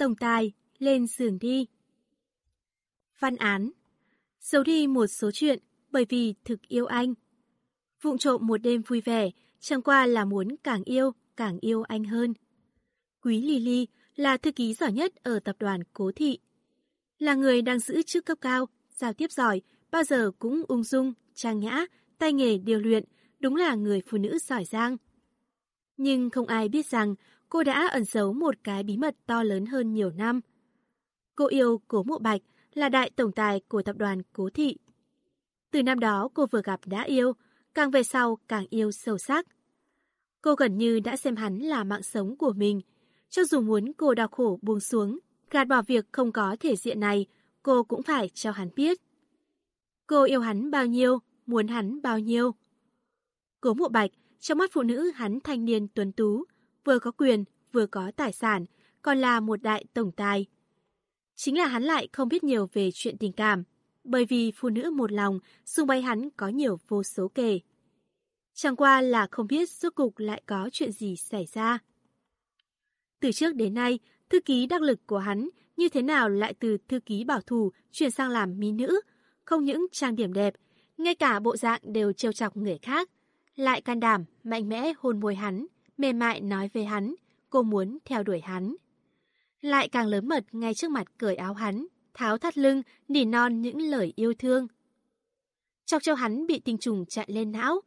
Tổng tài, lên giường đi. Văn án Giấu đi một số chuyện bởi vì thực yêu anh. Vụng trộm một đêm vui vẻ, chẳng qua là muốn càng yêu, càng yêu anh hơn. Quý Lily là thư ký giỏi nhất ở tập đoàn Cố Thị. Là người đang giữ chức cấp cao, giao tiếp giỏi, bao giờ cũng ung dung, trang nhã, tay nghề điều luyện, đúng là người phụ nữ giỏi giang. Nhưng không ai biết rằng cô đã ẩn giấu một cái bí mật to lớn hơn nhiều năm. Cô yêu Cố Mộ Bạch là đại tổng tài của tập đoàn Cố Thị. Từ năm đó cô vừa gặp đã yêu, càng về sau càng yêu sâu sắc. Cô gần như đã xem hắn là mạng sống của mình. Cho dù muốn cô đau khổ buông xuống, gạt bỏ việc không có thể diện này, cô cũng phải cho hắn biết. Cô yêu hắn bao nhiêu, muốn hắn bao nhiêu. Cố mộ bạch, trong mắt phụ nữ hắn thanh niên tuấn tú, vừa có quyền, vừa có tài sản, còn là một đại tổng tài. Chính là hắn lại không biết nhiều về chuyện tình cảm, bởi vì phụ nữ một lòng, xung quanh hắn có nhiều vô số kể. Chẳng qua là không biết rốt cục lại có chuyện gì xảy ra. Từ trước đến nay, thư ký đắc lực của hắn như thế nào lại từ thư ký bảo thủ chuyển sang làm mỹ nữ, không những trang điểm đẹp, ngay cả bộ dạng đều trêu chọc người khác. Lại can đảm, mạnh mẽ hôn môi hắn, mềm mại nói về hắn, cô muốn theo đuổi hắn. Lại càng lớn mật ngay trước mặt cởi áo hắn, tháo thắt lưng, nỉ non những lời yêu thương. Chọc cho hắn bị tinh trùng chặn lên não,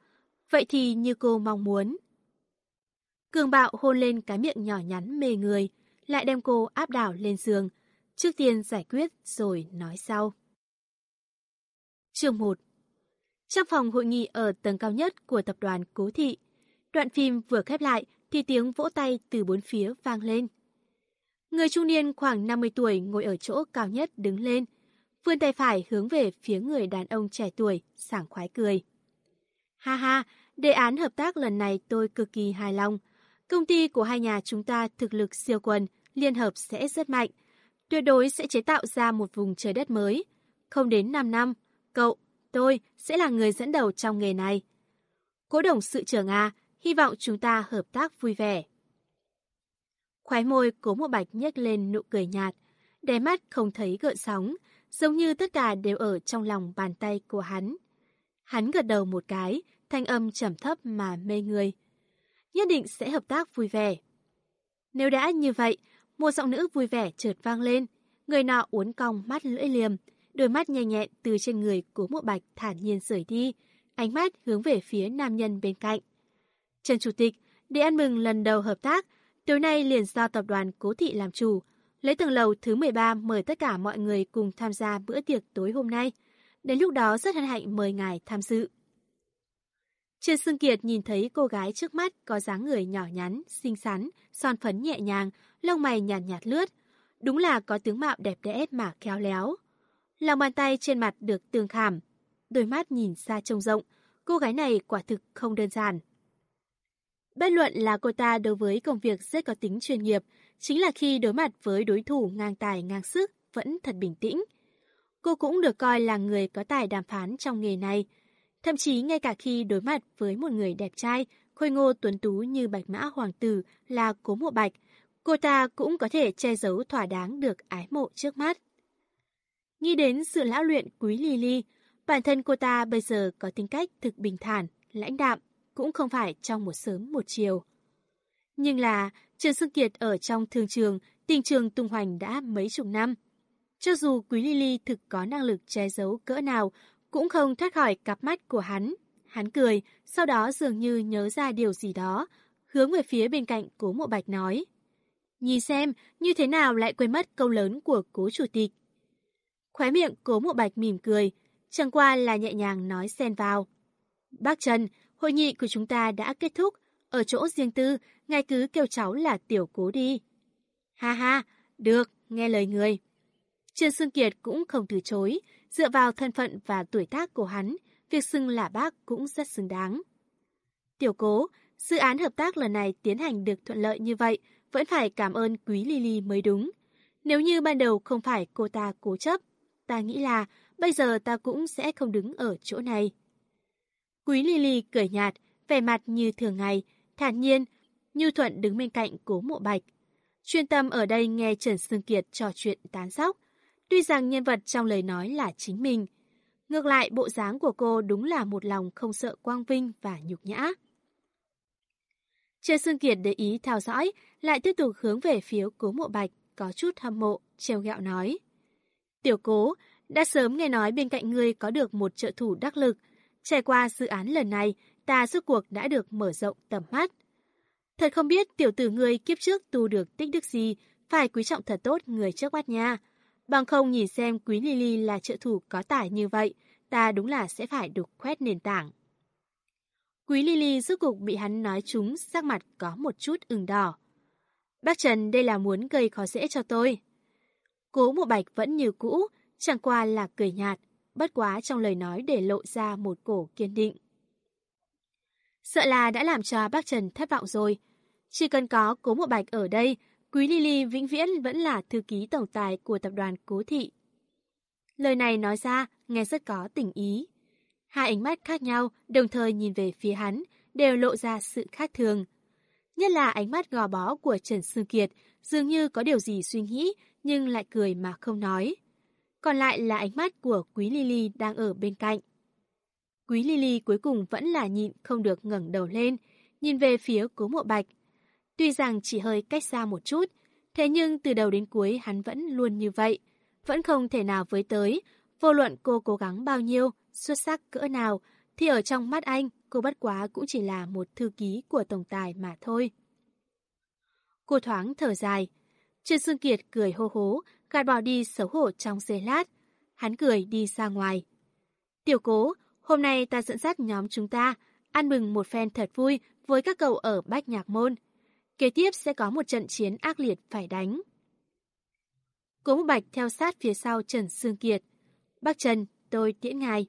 vậy thì như cô mong muốn. Cường bạo hôn lên cái miệng nhỏ nhắn mê người, lại đem cô áp đảo lên giường, trước tiên giải quyết rồi nói sau. Chương 1 Trong phòng hội nghị ở tầng cao nhất của tập đoàn Cố Thị, đoạn phim vừa khép lại thì tiếng vỗ tay từ bốn phía vang lên. Người trung niên khoảng 50 tuổi ngồi ở chỗ cao nhất đứng lên, vươn tay phải hướng về phía người đàn ông trẻ tuổi, sảng khoái cười. Ha ha, đề án hợp tác lần này tôi cực kỳ hài lòng. Công ty của hai nhà chúng ta thực lực siêu quần, liên hợp sẽ rất mạnh. Tuyệt đối sẽ chế tạo ra một vùng trời đất mới. Không đến 5 năm, cậu, tôi sẽ là người dẫn đầu trong nghề này. Cố đồng sự trưởng A, hy vọng chúng ta hợp tác vui vẻ. Khóe môi cố một bạch nhếch lên nụ cười nhạt, đáy mắt không thấy gợn sóng, giống như tất cả đều ở trong lòng bàn tay của hắn. Hắn gật đầu một cái, thanh âm trầm thấp mà mê người. Nhất định sẽ hợp tác vui vẻ. Nếu đã như vậy, một giọng nữ vui vẻ chợt vang lên, người nọ uốn cong mắt lưỡi liềm, đôi mắt nhanh nhẹn từ trên người của mộ bạch thản nhiên rời đi, ánh mắt hướng về phía nam nhân bên cạnh. Trần Chủ tịch, để ăn mừng lần đầu hợp tác, tối nay liền do tập đoàn Cố Thị làm chủ, lấy tầng lầu thứ 13 mời tất cả mọi người cùng tham gia bữa tiệc tối hôm nay. Đến lúc đó rất hân hạnh mời ngài tham dự. Trần Sương Kiệt nhìn thấy cô gái trước mắt có dáng người nhỏ nhắn, xinh xắn, son phấn nhẹ nhàng, lông mày nhàn nhạt, nhạt lướt. Đúng là có tướng mạo đẹp đẽ mà khéo léo. Lòng bàn tay trên mặt được tường khảm, đôi mắt nhìn xa trông rộng, cô gái này quả thực không đơn giản. Bất luận là cô ta đối với công việc rất có tính chuyên nghiệp, chính là khi đối mặt với đối thủ ngang tài ngang sức, vẫn thật bình tĩnh. Cô cũng được coi là người có tài đàm phán trong nghề này. Thậm chí ngay cả khi đối mặt với một người đẹp trai, khôi ngô tuấn tú như bạch mã hoàng tử là cố mộ bạch, cô ta cũng có thể che giấu thỏa đáng được ái mộ trước mắt. Nghĩ đến sự lão luyện quý Lily, bản thân cô ta bây giờ có tính cách thực bình thản, lãnh đạm, cũng không phải trong một sớm một chiều. Nhưng là, Trần Sương Kiệt ở trong thương trường, tình trường tung hoành đã mấy chục năm. Cho dù Quý Lily thực có năng lực che giấu cỡ nào, cũng không thoát khỏi cặp mắt của hắn. Hắn cười, sau đó dường như nhớ ra điều gì đó, hướng về phía bên cạnh cố mộ bạch nói. Nhìn xem, như thế nào lại quên mất câu lớn của cố chủ tịch. Khóe miệng cố mộ bạch mỉm cười, chẳng qua là nhẹ nhàng nói xen vào. Bác Trần, hội nghị của chúng ta đã kết thúc, ở chỗ riêng tư, ngài cứ kêu cháu là tiểu cố đi. Ha ha, được, nghe lời người. Trương Sương Kiệt cũng không từ chối, dựa vào thân phận và tuổi tác của hắn, việc xưng là bác cũng rất xứng đáng. Tiểu cố, dự án hợp tác lần này tiến hành được thuận lợi như vậy, vẫn phải cảm ơn quý Lily mới đúng. Nếu như ban đầu không phải cô ta cố chấp, ta nghĩ là bây giờ ta cũng sẽ không đứng ở chỗ này. Quý Lily cười nhạt, vẻ mặt như thường ngày, thản nhiên, như thuận đứng bên cạnh cố mộ bạch. Chuyên tâm ở đây nghe Trần Sương Kiệt trò chuyện tán sóc. Tuy rằng nhân vật trong lời nói là chính mình. Ngược lại, bộ dáng của cô đúng là một lòng không sợ quang vinh và nhục nhã. Trần Sương Kiệt để ý theo dõi, lại tiếp tục hướng về phía cố mộ bạch, có chút hâm mộ, treo gạo nói. Tiểu cố, đã sớm nghe nói bên cạnh ngươi có được một trợ thủ đắc lực. Trải qua dự án lần này, ta rốt cuộc đã được mở rộng tầm mắt. Thật không biết tiểu tử ngươi kiếp trước tu được tích đức gì, phải quý trọng thật tốt người trước mắt nha. Bằng không nhìn xem quý Lily là trợ thủ có tài như vậy, ta đúng là sẽ phải đục khoét nền tảng. Quý Lily rốt cục bị hắn nói trúng, sắc mặt có một chút ửng đỏ. Bác Trần đây là muốn gây khó dễ cho tôi. Cố mộ bạch vẫn như cũ, chẳng qua là cười nhạt, bất quá trong lời nói để lộ ra một cổ kiên định. Sợ là đã làm cho bác Trần thất vọng rồi. Chỉ cần có cố một bạch ở đây, Quý Lily vĩnh viễn vẫn là thư ký tổng tài của tập đoàn Cố Thị. Lời này nói ra, nghe rất có tình ý. Hai ánh mắt khác nhau, đồng thời nhìn về phía hắn, đều lộ ra sự khác thường. Nhất là ánh mắt gò bó của Trần Sương Kiệt, dường như có điều gì suy nghĩ, nhưng lại cười mà không nói. Còn lại là ánh mắt của Quý Lily đang ở bên cạnh. Quý Lily cuối cùng vẫn là nhịn không được ngẩng đầu lên, nhìn về phía cố mộ bạch. Tuy rằng chỉ hơi cách xa một chút, thế nhưng từ đầu đến cuối hắn vẫn luôn như vậy. Vẫn không thể nào với tới, vô luận cô cố gắng bao nhiêu, xuất sắc cỡ nào, thì ở trong mắt anh, cô bất quá cũng chỉ là một thư ký của tổng tài mà thôi. Cô thoáng thở dài. Trần Sương Kiệt cười hô hố, gạt bỏ đi xấu hổ trong giây lát. Hắn cười đi ra ngoài. Tiểu cố, hôm nay ta dẫn dắt nhóm chúng ta, ăn mừng một phen thật vui với các cậu ở Bách Nhạc Môn. Kế tiếp sẽ có một trận chiến ác liệt phải đánh. Cố Mục Bạch theo sát phía sau Trần Sương Kiệt. Bác Trần, tôi tiễn ngài.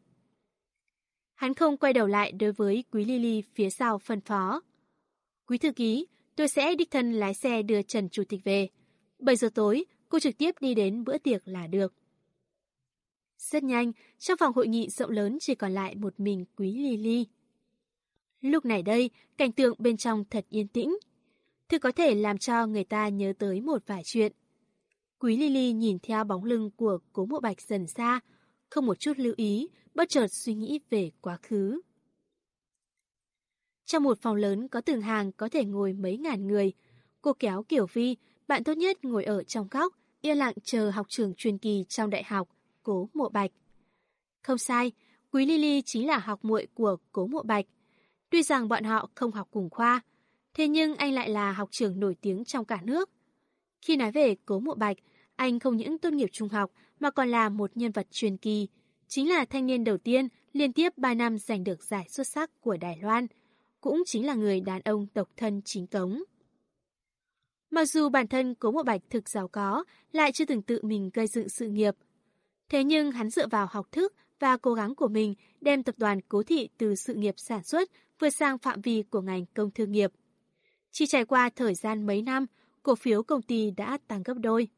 Hắn không quay đầu lại đối với Quý Lily phía sau phân phó. Quý thư ký, tôi sẽ đích thân lái xe đưa Trần Chủ tịch về. 7 giờ tối, cô trực tiếp đi đến bữa tiệc là được. Rất nhanh, trong phòng hội nghị rộng lớn chỉ còn lại một mình Quý Lily. Lúc này đây, cảnh tượng bên trong thật yên tĩnh. Thứ có thể làm cho người ta nhớ tới một vài chuyện. Quý Lily nhìn theo bóng lưng của cố mộ bạch dần xa, không một chút lưu ý, bất chợt suy nghĩ về quá khứ. Trong một phòng lớn có từng hàng có thể ngồi mấy ngàn người, cô kéo Kiều phi bạn tốt nhất ngồi ở trong góc, yên lặng chờ học trường truyền kỳ trong đại học, cố mộ bạch. Không sai, Quý Lily chính là học muội của cố mộ bạch. Tuy rằng bọn họ không học cùng khoa, thế nhưng anh lại là học trường nổi tiếng trong cả nước. Khi nói về cố mộ bạch, anh không những tốt nghiệp trung học mà còn là một nhân vật truyền kỳ, chính là thanh niên đầu tiên liên tiếp 3 năm giành được giải xuất sắc của Đài Loan, cũng chính là người đàn ông độc thân chính cống. Mặc dù bản thân Cố Mộ Bạch thực giàu có, lại chưa từng tự mình gây dựng sự nghiệp. Thế nhưng hắn dựa vào học thức và cố gắng của mình đem tập đoàn Cố Thị từ sự nghiệp sản xuất vượt sang phạm vi của ngành công thương nghiệp. Chỉ trải qua thời gian mấy năm, cổ phiếu công ty đã tăng gấp đôi.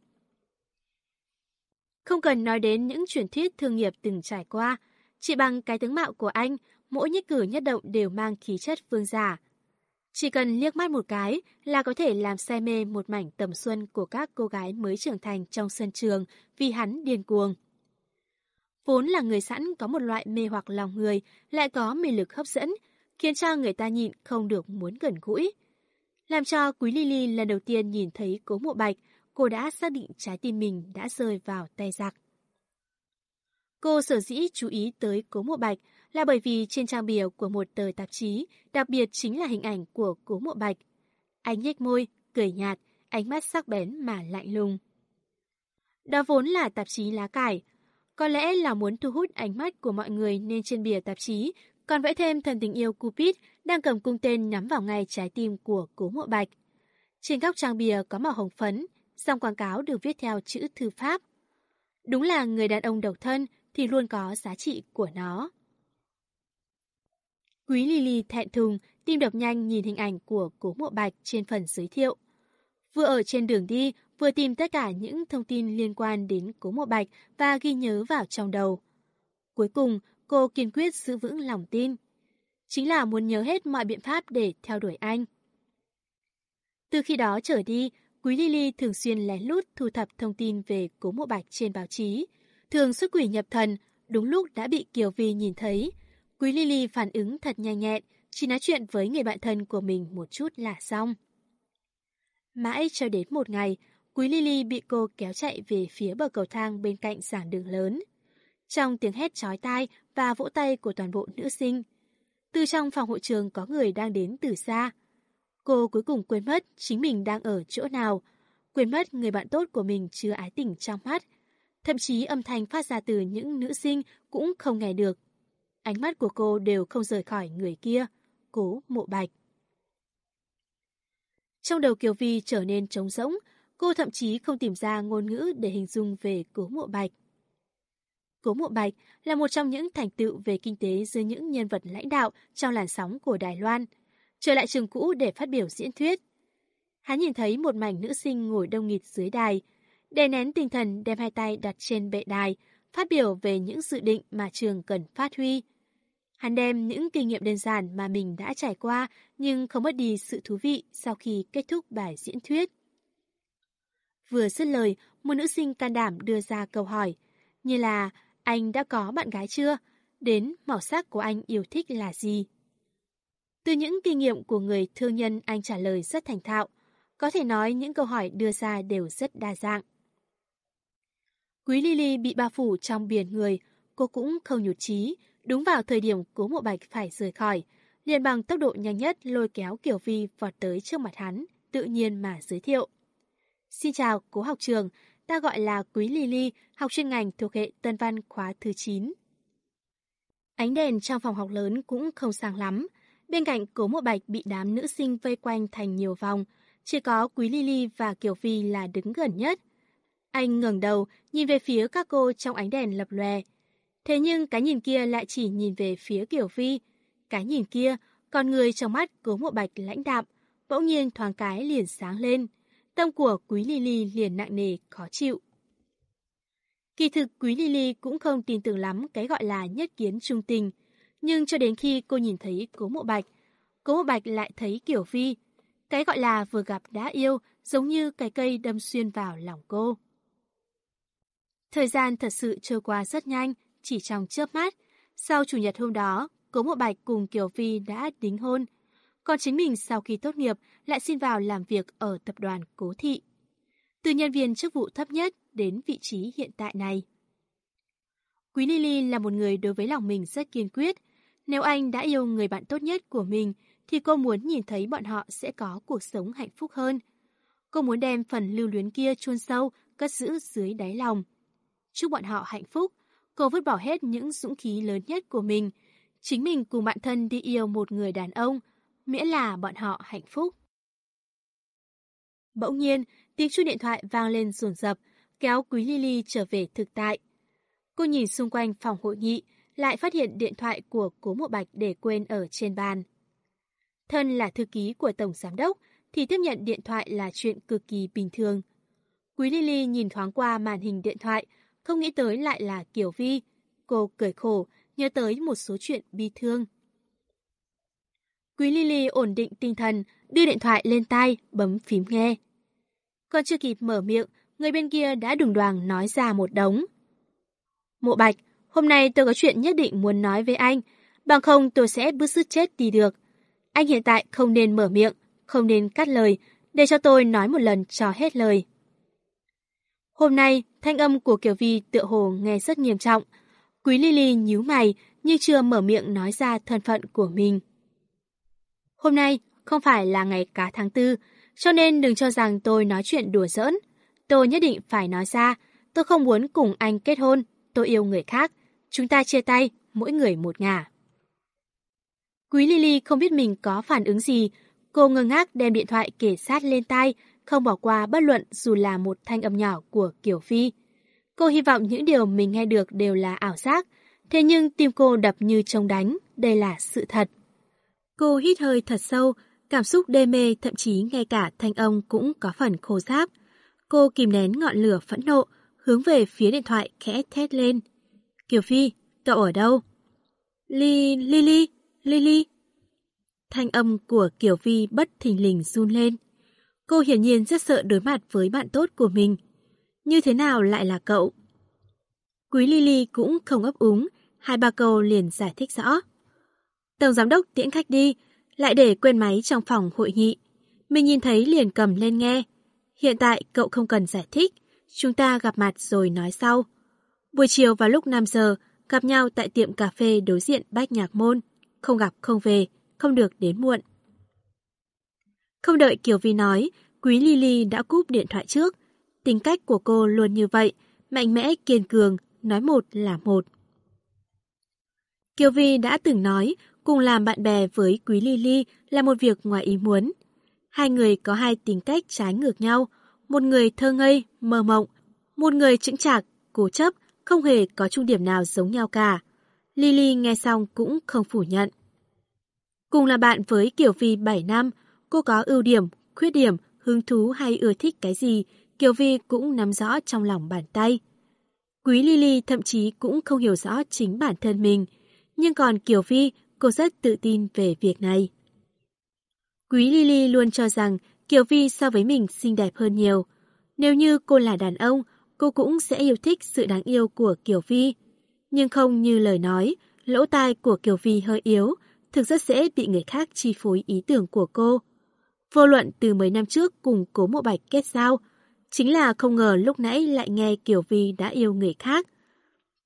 Không cần nói đến những truyền thuyết thương nghiệp từng trải qua, chỉ bằng cái tướng mạo của anh, mỗi nhất cử nhất động đều mang khí chất vương giả. Chỉ cần liếc mắt một cái là có thể làm say mê một mảnh tầm xuân của các cô gái mới trưởng thành trong sân trường vì hắn điên cuồng. Vốn là người sẵn có một loại mê hoặc lòng người, lại có mê lực hấp dẫn, khiến cho người ta nhịn không được muốn gần gũi. Làm cho Quý Lily lần đầu tiên nhìn thấy cố mộ bạch, cô đã xác định trái tim mình đã rơi vào tay giặc. Cô sở dĩ chú ý tới Cố Mộ Bạch là bởi vì trên trang bìa của một tờ tạp chí, đặc biệt chính là hình ảnh của Cố Mộ Bạch. Anh nhếch môi, cười nhạt, ánh mắt sắc bén mà lạnh lùng. Đó vốn là tạp chí lá cải. Có lẽ là muốn thu hút ánh mắt của mọi người nên trên bìa tạp chí còn vẽ thêm thần tình yêu Cupid đang cầm cung tên nhắm vào ngay trái tim của Cố Mộ Bạch. Trên góc trang bìa có màu hồng phấn, dòng quảng cáo được viết theo chữ thư pháp. Đúng là người đàn ông độc thân thì luôn có giá trị của nó. Quý Lily thẹn thùng, tim đập nhanh nhìn hình ảnh của cố mộ bạch trên phần giới thiệu. Vừa ở trên đường đi, vừa tìm tất cả những thông tin liên quan đến cố mộ bạch và ghi nhớ vào trong đầu. Cuối cùng, cô kiên quyết giữ vững lòng tin. Chính là muốn nhớ hết mọi biện pháp để theo đuổi anh. Từ khi đó trở đi, Quý Lily thường xuyên lén lút thu thập thông tin về cố mộ bạch trên báo chí. Thường xuất quỷ nhập thần, đúng lúc đã bị Kiều Vi nhìn thấy. Quý Lily phản ứng thật nhanh nhẹn, chỉ nói chuyện với người bạn thân của mình một chút là xong. Mãi cho đến một ngày, Quý Lily bị cô kéo chạy về phía bờ cầu thang bên cạnh giảng đường lớn. Trong tiếng hét chói tai và vỗ tay của toàn bộ nữ sinh, từ trong phòng hội trường có người đang đến từ xa. Cô cuối cùng quên mất chính mình đang ở chỗ nào, quên mất người bạn tốt của mình chưa ái tình trong mắt. Thậm chí âm thanh phát ra từ những nữ sinh cũng không nghe được. Ánh mắt của cô đều không rời khỏi người kia, cố mộ bạch. Trong đầu Kiều Vi trở nên trống rỗng, cô thậm chí không tìm ra ngôn ngữ để hình dung về cố mộ bạch. Cố Mộ Bạch là một trong những thành tựu về kinh tế dưới những nhân vật lãnh đạo trong làn sóng của Đài Loan. Trở lại trường cũ để phát biểu diễn thuyết. Hắn nhìn thấy một mảnh nữ sinh ngồi đông nghịt dưới đài, đè nén tinh thần đem hai tay đặt trên bệ đài, phát biểu về những dự định mà trường cần phát huy. Hắn đem những kinh nghiệm đơn giản mà mình đã trải qua nhưng không mất đi sự thú vị sau khi kết thúc bài diễn thuyết. Vừa dứt lời, một nữ sinh can đảm đưa ra câu hỏi, như là anh đã có bạn gái chưa? Đến màu sắc của anh yêu thích là gì? Từ những kinh nghiệm của người thương nhân anh trả lời rất thành thạo. Có thể nói những câu hỏi đưa ra đều rất đa dạng. Quý Lily bị bao phủ trong biển người, cô cũng không nhụt chí, đúng vào thời điểm cố mộ bạch phải rời khỏi, liền bằng tốc độ nhanh nhất lôi kéo Kiều Vi vọt tới trước mặt hắn, tự nhiên mà giới thiệu. Xin chào, cố học trường, ta gọi là Quý Lily, học chuyên ngành thuộc hệ Tân Văn khóa thứ 9. Ánh đèn trong phòng học lớn cũng không sáng lắm. Bên cạnh cố mộ bạch bị đám nữ sinh vây quanh thành nhiều vòng, chỉ có Quý Lily và Kiều vi là đứng gần nhất. Anh ngẩng đầu, nhìn về phía các cô trong ánh đèn lập lòe. Thế nhưng cái nhìn kia lại chỉ nhìn về phía Kiều Phi. Cái nhìn kia, con người trong mắt cố mộ bạch lãnh đạm, bỗng nhiên thoáng cái liền sáng lên. Tâm của Quý Lily liền nặng nề, khó chịu. Kỳ thực Quý Lily cũng không tin tưởng lắm cái gọi là nhất kiến trung tình. Nhưng cho đến khi cô nhìn thấy cố mộ bạch, cố mộ bạch lại thấy Kiều vi. Cái gọi là vừa gặp đã yêu giống như cái cây đâm xuyên vào lòng cô. Thời gian thật sự trôi qua rất nhanh, chỉ trong chớp mắt. Sau chủ nhật hôm đó, cố mộ bạch cùng Kiều Vi đã đính hôn. Còn chính mình sau khi tốt nghiệp lại xin vào làm việc ở tập đoàn Cố Thị. Từ nhân viên chức vụ thấp nhất đến vị trí hiện tại này. Quý Lily là một người đối với lòng mình rất kiên quyết. Nếu anh đã yêu người bạn tốt nhất của mình, thì cô muốn nhìn thấy bọn họ sẽ có cuộc sống hạnh phúc hơn. Cô muốn đem phần lưu luyến kia chôn sâu, cất giữ dưới đáy lòng. Chúc bọn họ hạnh phúc, cô vứt bỏ hết những dũng khí lớn nhất của mình. Chính mình cùng bạn thân đi yêu một người đàn ông, miễn là bọn họ hạnh phúc. Bỗng nhiên, tiếng chuông điện thoại vang lên rồn rập, kéo Quý Lily trở về thực tại. Cô nhìn xung quanh phòng hội nghị, lại phát hiện điện thoại của Cố Mộ Bạch để quên ở trên bàn. Thân là thư ký của Tổng Giám đốc, thì tiếp nhận điện thoại là chuyện cực kỳ bình thường. Quý Lily nhìn thoáng qua màn hình điện thoại, không nghĩ tới lại là Kiều Vi. Cô cười khổ, nhớ tới một số chuyện bi thương. Quý Lily ổn định tinh thần, đưa điện thoại lên tai, bấm phím nghe. Còn chưa kịp mở miệng, người bên kia đã đùng đoàn nói ra một đống. Mộ Bạch, hôm nay tôi có chuyện nhất định muốn nói với anh, bằng không tôi sẽ bứt sức chết đi được. Anh hiện tại không nên mở miệng, không nên cắt lời, để cho tôi nói một lần cho hết lời. Hôm nay, thanh âm của Kiều Vi tựa hồ nghe rất nghiêm trọng. Quý Lily nhíu mày nhưng chưa mở miệng nói ra thân phận của mình. Hôm nay không phải là ngày cá tháng tư, cho nên đừng cho rằng tôi nói chuyện đùa giỡn. Tôi nhất định phải nói ra, tôi không muốn cùng anh kết hôn, tôi yêu người khác. Chúng ta chia tay, mỗi người một ngả. Quý Lily không biết mình có phản ứng gì. Cô ngơ ngác đem điện thoại kể sát lên tai, không bỏ qua bất luận dù là một thanh âm nhỏ của Kiều Phi. Cô hy vọng những điều mình nghe được đều là ảo giác, thế nhưng tim cô đập như trông đánh, đây là sự thật. Cô hít hơi thật sâu, cảm xúc đê mê thậm chí ngay cả thanh âm cũng có phần khô ráp. Cô kìm nén ngọn lửa phẫn nộ, hướng về phía điện thoại khẽ thét lên. Kiều Phi, cậu ở đâu? Li, Lily, Lily. Thanh âm của Kiều Phi bất thình lình run lên. Cô hiển nhiên rất sợ đối mặt với bạn tốt của mình. Như thế nào lại là cậu? Quý Lily cũng không ấp úng, hai ba câu liền giải thích rõ. Tổng giám đốc tiễn khách đi, lại để quên máy trong phòng hội nghị. Mình nhìn thấy liền cầm lên nghe. Hiện tại cậu không cần giải thích, chúng ta gặp mặt rồi nói sau. Buổi chiều vào lúc 5 giờ, gặp nhau tại tiệm cà phê đối diện Bách Nhạc Môn. Không gặp không về, không được đến muộn. Không đợi Kiều Vi nói, Quý Lily đã cúp điện thoại trước. Tính cách của cô luôn như vậy, mạnh mẽ kiên cường, nói một là một. Kiều Vi đã từng nói, cùng làm bạn bè với Quý Lily là một việc ngoài ý muốn. Hai người có hai tính cách trái ngược nhau, một người thơ ngây, mơ mộng, một người chững chạc, cố chấp, không hề có trung điểm nào giống nhau cả. Lily nghe xong cũng không phủ nhận. Cùng là bạn với Kiều Vi 7 năm, cô có ưu điểm, khuyết điểm, hứng thú hay ưa thích cái gì, Kiều Vi cũng nắm rõ trong lòng bàn tay. Quý Lily thậm chí cũng không hiểu rõ chính bản thân mình, nhưng còn Kiều Vi, cô rất tự tin về việc này. Quý Lily luôn cho rằng Kiều Vi so với mình xinh đẹp hơn nhiều. Nếu như cô là đàn ông, cô cũng sẽ yêu thích sự đáng yêu của Kiều Vi. Nhưng không như lời nói, lỗ tai của Kiều Vi hơi yếu, thực rất dễ bị người khác chi phối ý tưởng của cô. Vô luận từ mấy năm trước cùng Cố Mộ Bạch kết giao, chính là không ngờ lúc nãy lại nghe Kiều Vi đã yêu người khác.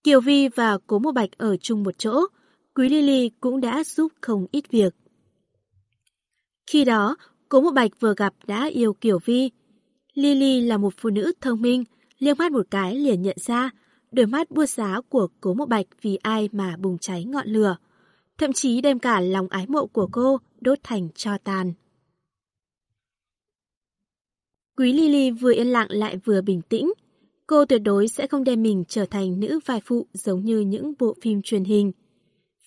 Kiều Vi và Cố Mộ Bạch ở chung một chỗ, Quý Lily cũng đã giúp không ít việc. Khi đó, Cố Mộ Bạch vừa gặp đã yêu Kiều Vi. Lily là một phụ nữ thông minh, liếc mắt một cái liền nhận ra đôi mắt buốt giá của Cố Mộ Bạch vì ai mà bùng cháy ngọn lửa. Thậm chí đem cả lòng ái mộ của cô đốt thành cho tàn. Quý Lily vừa yên lặng lại vừa bình tĩnh. Cô tuyệt đối sẽ không đem mình trở thành nữ vai phụ giống như những bộ phim truyền hình.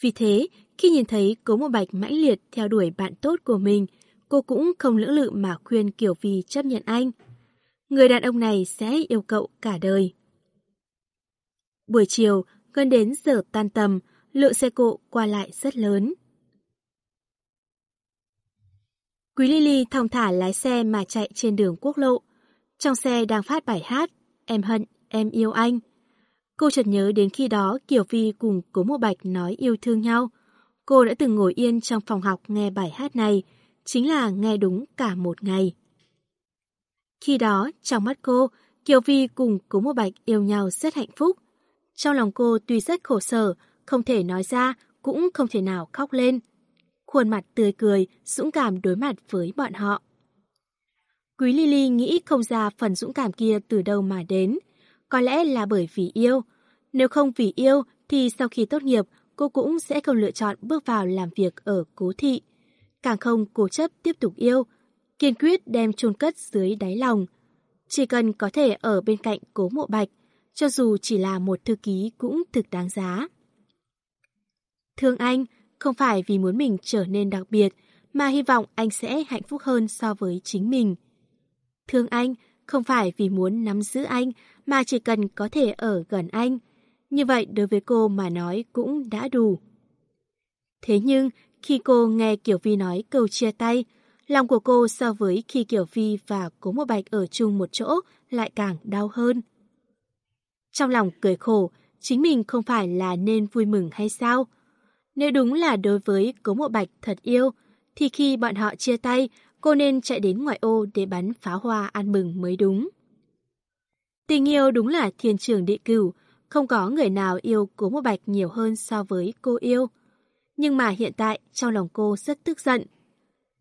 Vì thế, khi nhìn thấy Cố Mộ Bạch mãnh liệt theo đuổi bạn tốt của mình, cô cũng không lưỡng lự mà khuyên Kiều Vi chấp nhận anh. Người đàn ông này sẽ yêu cậu cả đời. Buổi chiều, gần đến giờ tan tầm, lượng xe cộ qua lại rất lớn. Quý Lily thong thả lái xe mà chạy trên đường quốc lộ. Trong xe đang phát bài hát Em hận, em yêu anh. Cô chợt nhớ đến khi đó Kiều Vi cùng Cố Mộ Bạch nói yêu thương nhau. Cô đã từng ngồi yên trong phòng học nghe bài hát này, chính là nghe đúng cả một ngày. Khi đó, trong mắt cô, Kiều Vi cùng Cố Mộ Bạch yêu nhau rất hạnh phúc. Trong lòng cô tuy rất khổ sở, không thể nói ra, cũng không thể nào khóc lên. Khuôn mặt tươi cười, dũng cảm đối mặt với bọn họ. Quý Lily nghĩ không ra phần dũng cảm kia từ đâu mà đến. Có lẽ là bởi vì yêu. Nếu không vì yêu, thì sau khi tốt nghiệp, cô cũng sẽ không lựa chọn bước vào làm việc ở cố thị. Càng không cố chấp tiếp tục yêu, kiên quyết đem chôn cất dưới đáy lòng. Chỉ cần có thể ở bên cạnh cố mộ bạch, cho dù chỉ là một thư ký cũng thực đáng giá. Thương anh, không phải vì muốn mình trở nên đặc biệt, mà hy vọng anh sẽ hạnh phúc hơn so với chính mình. Thương anh, không phải vì muốn nắm giữ anh, mà chỉ cần có thể ở gần anh. Như vậy đối với cô mà nói cũng đã đủ. Thế nhưng, khi cô nghe Kiều Vi nói câu chia tay, lòng của cô so với khi Kiều Vi và Cố Mộ Bạch ở chung một chỗ lại càng đau hơn. Trong lòng cười khổ, chính mình không phải là nên vui mừng hay sao? Nếu đúng là đối với Cố Mộ Bạch thật yêu, thì khi bọn họ chia tay, cô nên chạy đến ngoại ô để bắn pháo hoa ăn mừng mới đúng. Tình yêu đúng là thiên trường địa cửu, không có người nào yêu Cố Mộ Bạch nhiều hơn so với cô yêu. Nhưng mà hiện tại trong lòng cô rất tức giận.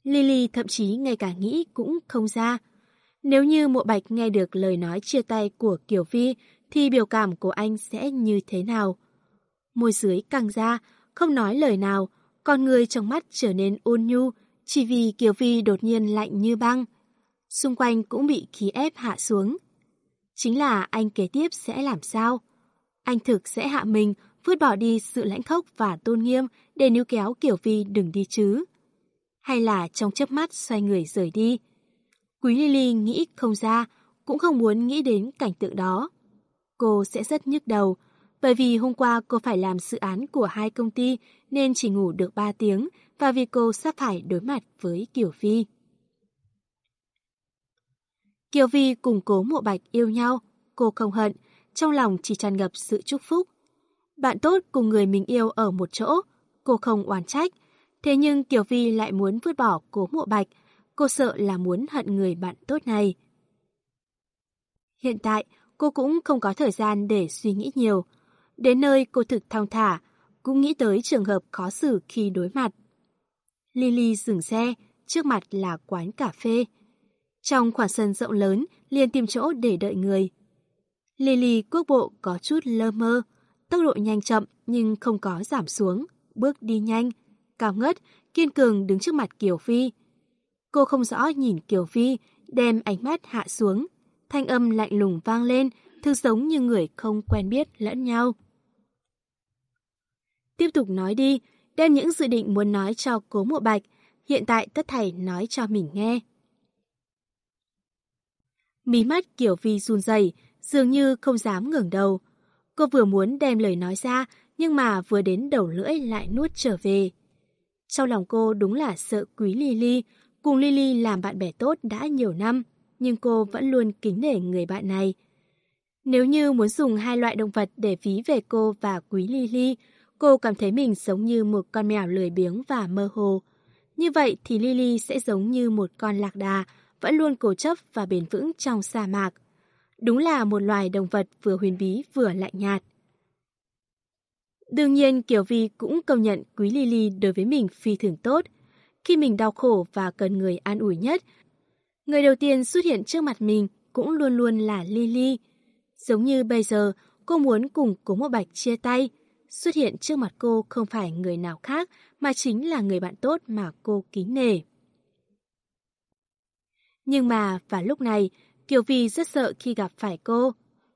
Lily thậm chí ngay cả nghĩ cũng không ra. Nếu như Mộ Bạch nghe được lời nói chia tay của Kiều phi thì biểu cảm của anh sẽ như thế nào? Môi dưới căng ra, không nói lời nào, con người trong mắt trở nên ôn nhu, chỉ vì Kiều Vi đột nhiên lạnh như băng. Xung quanh cũng bị khí ép hạ xuống. Chính là anh kế tiếp sẽ làm sao? Anh thực sẽ hạ mình, vứt bỏ đi sự lãnh khốc và tôn nghiêm để níu kéo Kiều Vi đừng đi chứ? Hay là trong chớp mắt xoay người rời đi? Quý Lily nghĩ không ra, cũng không muốn nghĩ đến cảnh tượng đó. Cô sẽ rất nhức đầu, bởi vì hôm qua cô phải làm dự án của hai công ty nên chỉ ngủ được 3 tiếng và vì cô sắp phải đối mặt với Kiều Phi. Kiều Vi cùng cố mộ bạch yêu nhau, cô không hận, trong lòng chỉ tràn ngập sự chúc phúc. Bạn tốt cùng người mình yêu ở một chỗ, cô không oán trách. Thế nhưng Kiều Vi lại muốn vứt bỏ cố mộ bạch, cô sợ là muốn hận người bạn tốt này. Hiện tại, cô cũng không có thời gian để suy nghĩ nhiều. Đến nơi cô thực thong thả, cũng nghĩ tới trường hợp khó xử khi đối mặt. Lily dừng xe, trước mặt là quán cà phê. Trong khoảng sân rộng lớn, liền tìm chỗ để đợi người. Lily quốc bộ có chút lơ mơ, tốc độ nhanh chậm nhưng không có giảm xuống, bước đi nhanh, cao ngất, kiên cường đứng trước mặt Kiều Phi. Cô không rõ nhìn Kiều Phi, đem ánh mắt hạ xuống, thanh âm lạnh lùng vang lên, thư giống như người không quen biết lẫn nhau. Tiếp tục nói đi, đem những dự định muốn nói cho cố mộ bạch, hiện tại tất thảy nói cho mình nghe. Mí mắt Kiều Vi run rẩy, dường như không dám ngẩng đầu. Cô vừa muốn đem lời nói ra, nhưng mà vừa đến đầu lưỡi lại nuốt trở về. Trong lòng cô đúng là sợ quý Lily, cùng Lily làm bạn bè tốt đã nhiều năm, nhưng cô vẫn luôn kính nể người bạn này. Nếu như muốn dùng hai loại động vật để ví về cô và quý Lily, cô cảm thấy mình giống như một con mèo lười biếng và mơ hồ. Như vậy thì Lily sẽ giống như một con lạc đà, vẫn luôn cố chấp và bền vững trong sa mạc. Đúng là một loài động vật vừa huyền bí vừa lạnh nhạt. Đương nhiên Kiều Vi cũng công nhận quý Lily đối với mình phi thường tốt. Khi mình đau khổ và cần người an ủi nhất, người đầu tiên xuất hiện trước mặt mình cũng luôn luôn là Lily. Giống như bây giờ, cô muốn cùng Cố Mộ Bạch chia tay. Xuất hiện trước mặt cô không phải người nào khác mà chính là người bạn tốt mà cô kính nể. Nhưng mà vào lúc này, Kiều Vi rất sợ khi gặp phải cô.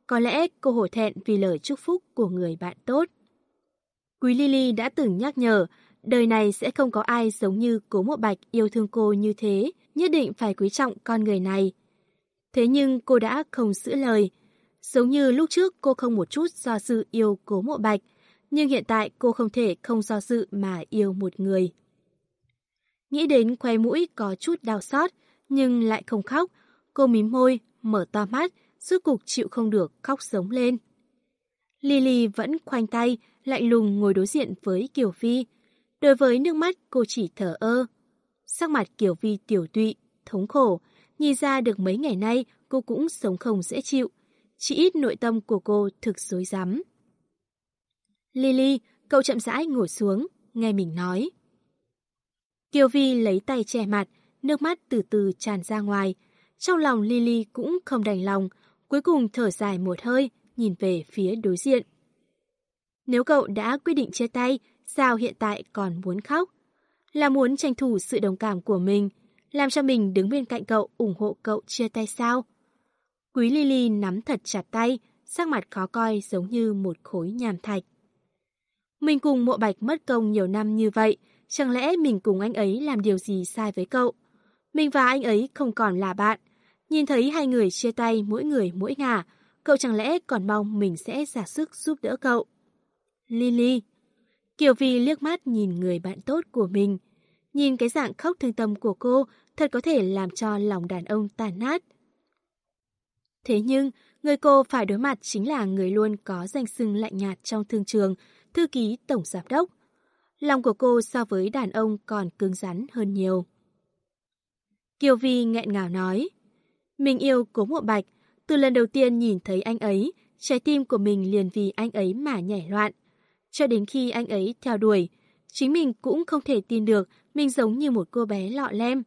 Có lẽ cô hổ thẹn vì lời chúc phúc của người bạn tốt. Quý Lily đã từng nhắc nhở, đời này sẽ không có ai giống như Cố Mộ Bạch yêu thương cô như thế, nhất định phải quý trọng con người này. Thế nhưng cô đã không giữ lời. Giống như lúc trước cô không một chút do sự yêu Cố Mộ Bạch, nhưng hiện tại cô không thể không do dự mà yêu một người. Nghĩ đến khoe mũi có chút đau xót, nhưng lại không khóc. Cô mím môi, mở to mắt, rốt cục chịu không được khóc sống lên. Lily vẫn khoanh tay, lạnh lùng ngồi đối diện với Kiều Phi. Đối với nước mắt cô chỉ thở ơ. Sắc mặt Kiều Vi tiểu tụy, thống khổ, nhìn ra được mấy ngày nay cô cũng sống không dễ chịu. Chỉ ít nội tâm của cô thực dối rắm Lily, cậu chậm rãi ngồi xuống, nghe mình nói. Kiều Vi lấy tay che mặt, nước mắt từ từ tràn ra ngoài. Trong lòng Lily cũng không đành lòng, cuối cùng thở dài một hơi, nhìn về phía đối diện. Nếu cậu đã quyết định chia tay, sao hiện tại còn muốn khóc? Là muốn tranh thủ sự đồng cảm của mình, làm cho mình đứng bên cạnh cậu ủng hộ cậu chia tay sao? Quý Lily nắm thật chặt tay, sắc mặt khó coi giống như một khối nhàm thạch. Mình cùng mộ bạch mất công nhiều năm như vậy, chẳng lẽ mình cùng anh ấy làm điều gì sai với cậu? Mình và anh ấy không còn là bạn. Nhìn thấy hai người chia tay mỗi người mỗi ngả, cậu chẳng lẽ còn mong mình sẽ giả sức giúp đỡ cậu? Lily Kiều Vi liếc mắt nhìn người bạn tốt của mình. Nhìn cái dạng khóc thương tâm của cô thật có thể làm cho lòng đàn ông tàn nát. Thế nhưng, người cô phải đối mặt chính là người luôn có danh xưng lạnh nhạt trong thương trường, thư ký tổng giám đốc. Lòng của cô so với đàn ông còn cứng rắn hơn nhiều. Kiều Vi nghẹn ngào nói. Mình yêu cố mộ bạch, từ lần đầu tiên nhìn thấy anh ấy, trái tim của mình liền vì anh ấy mà nhảy loạn. Cho đến khi anh ấy theo đuổi, chính mình cũng không thể tin được mình giống như một cô bé lọ lem.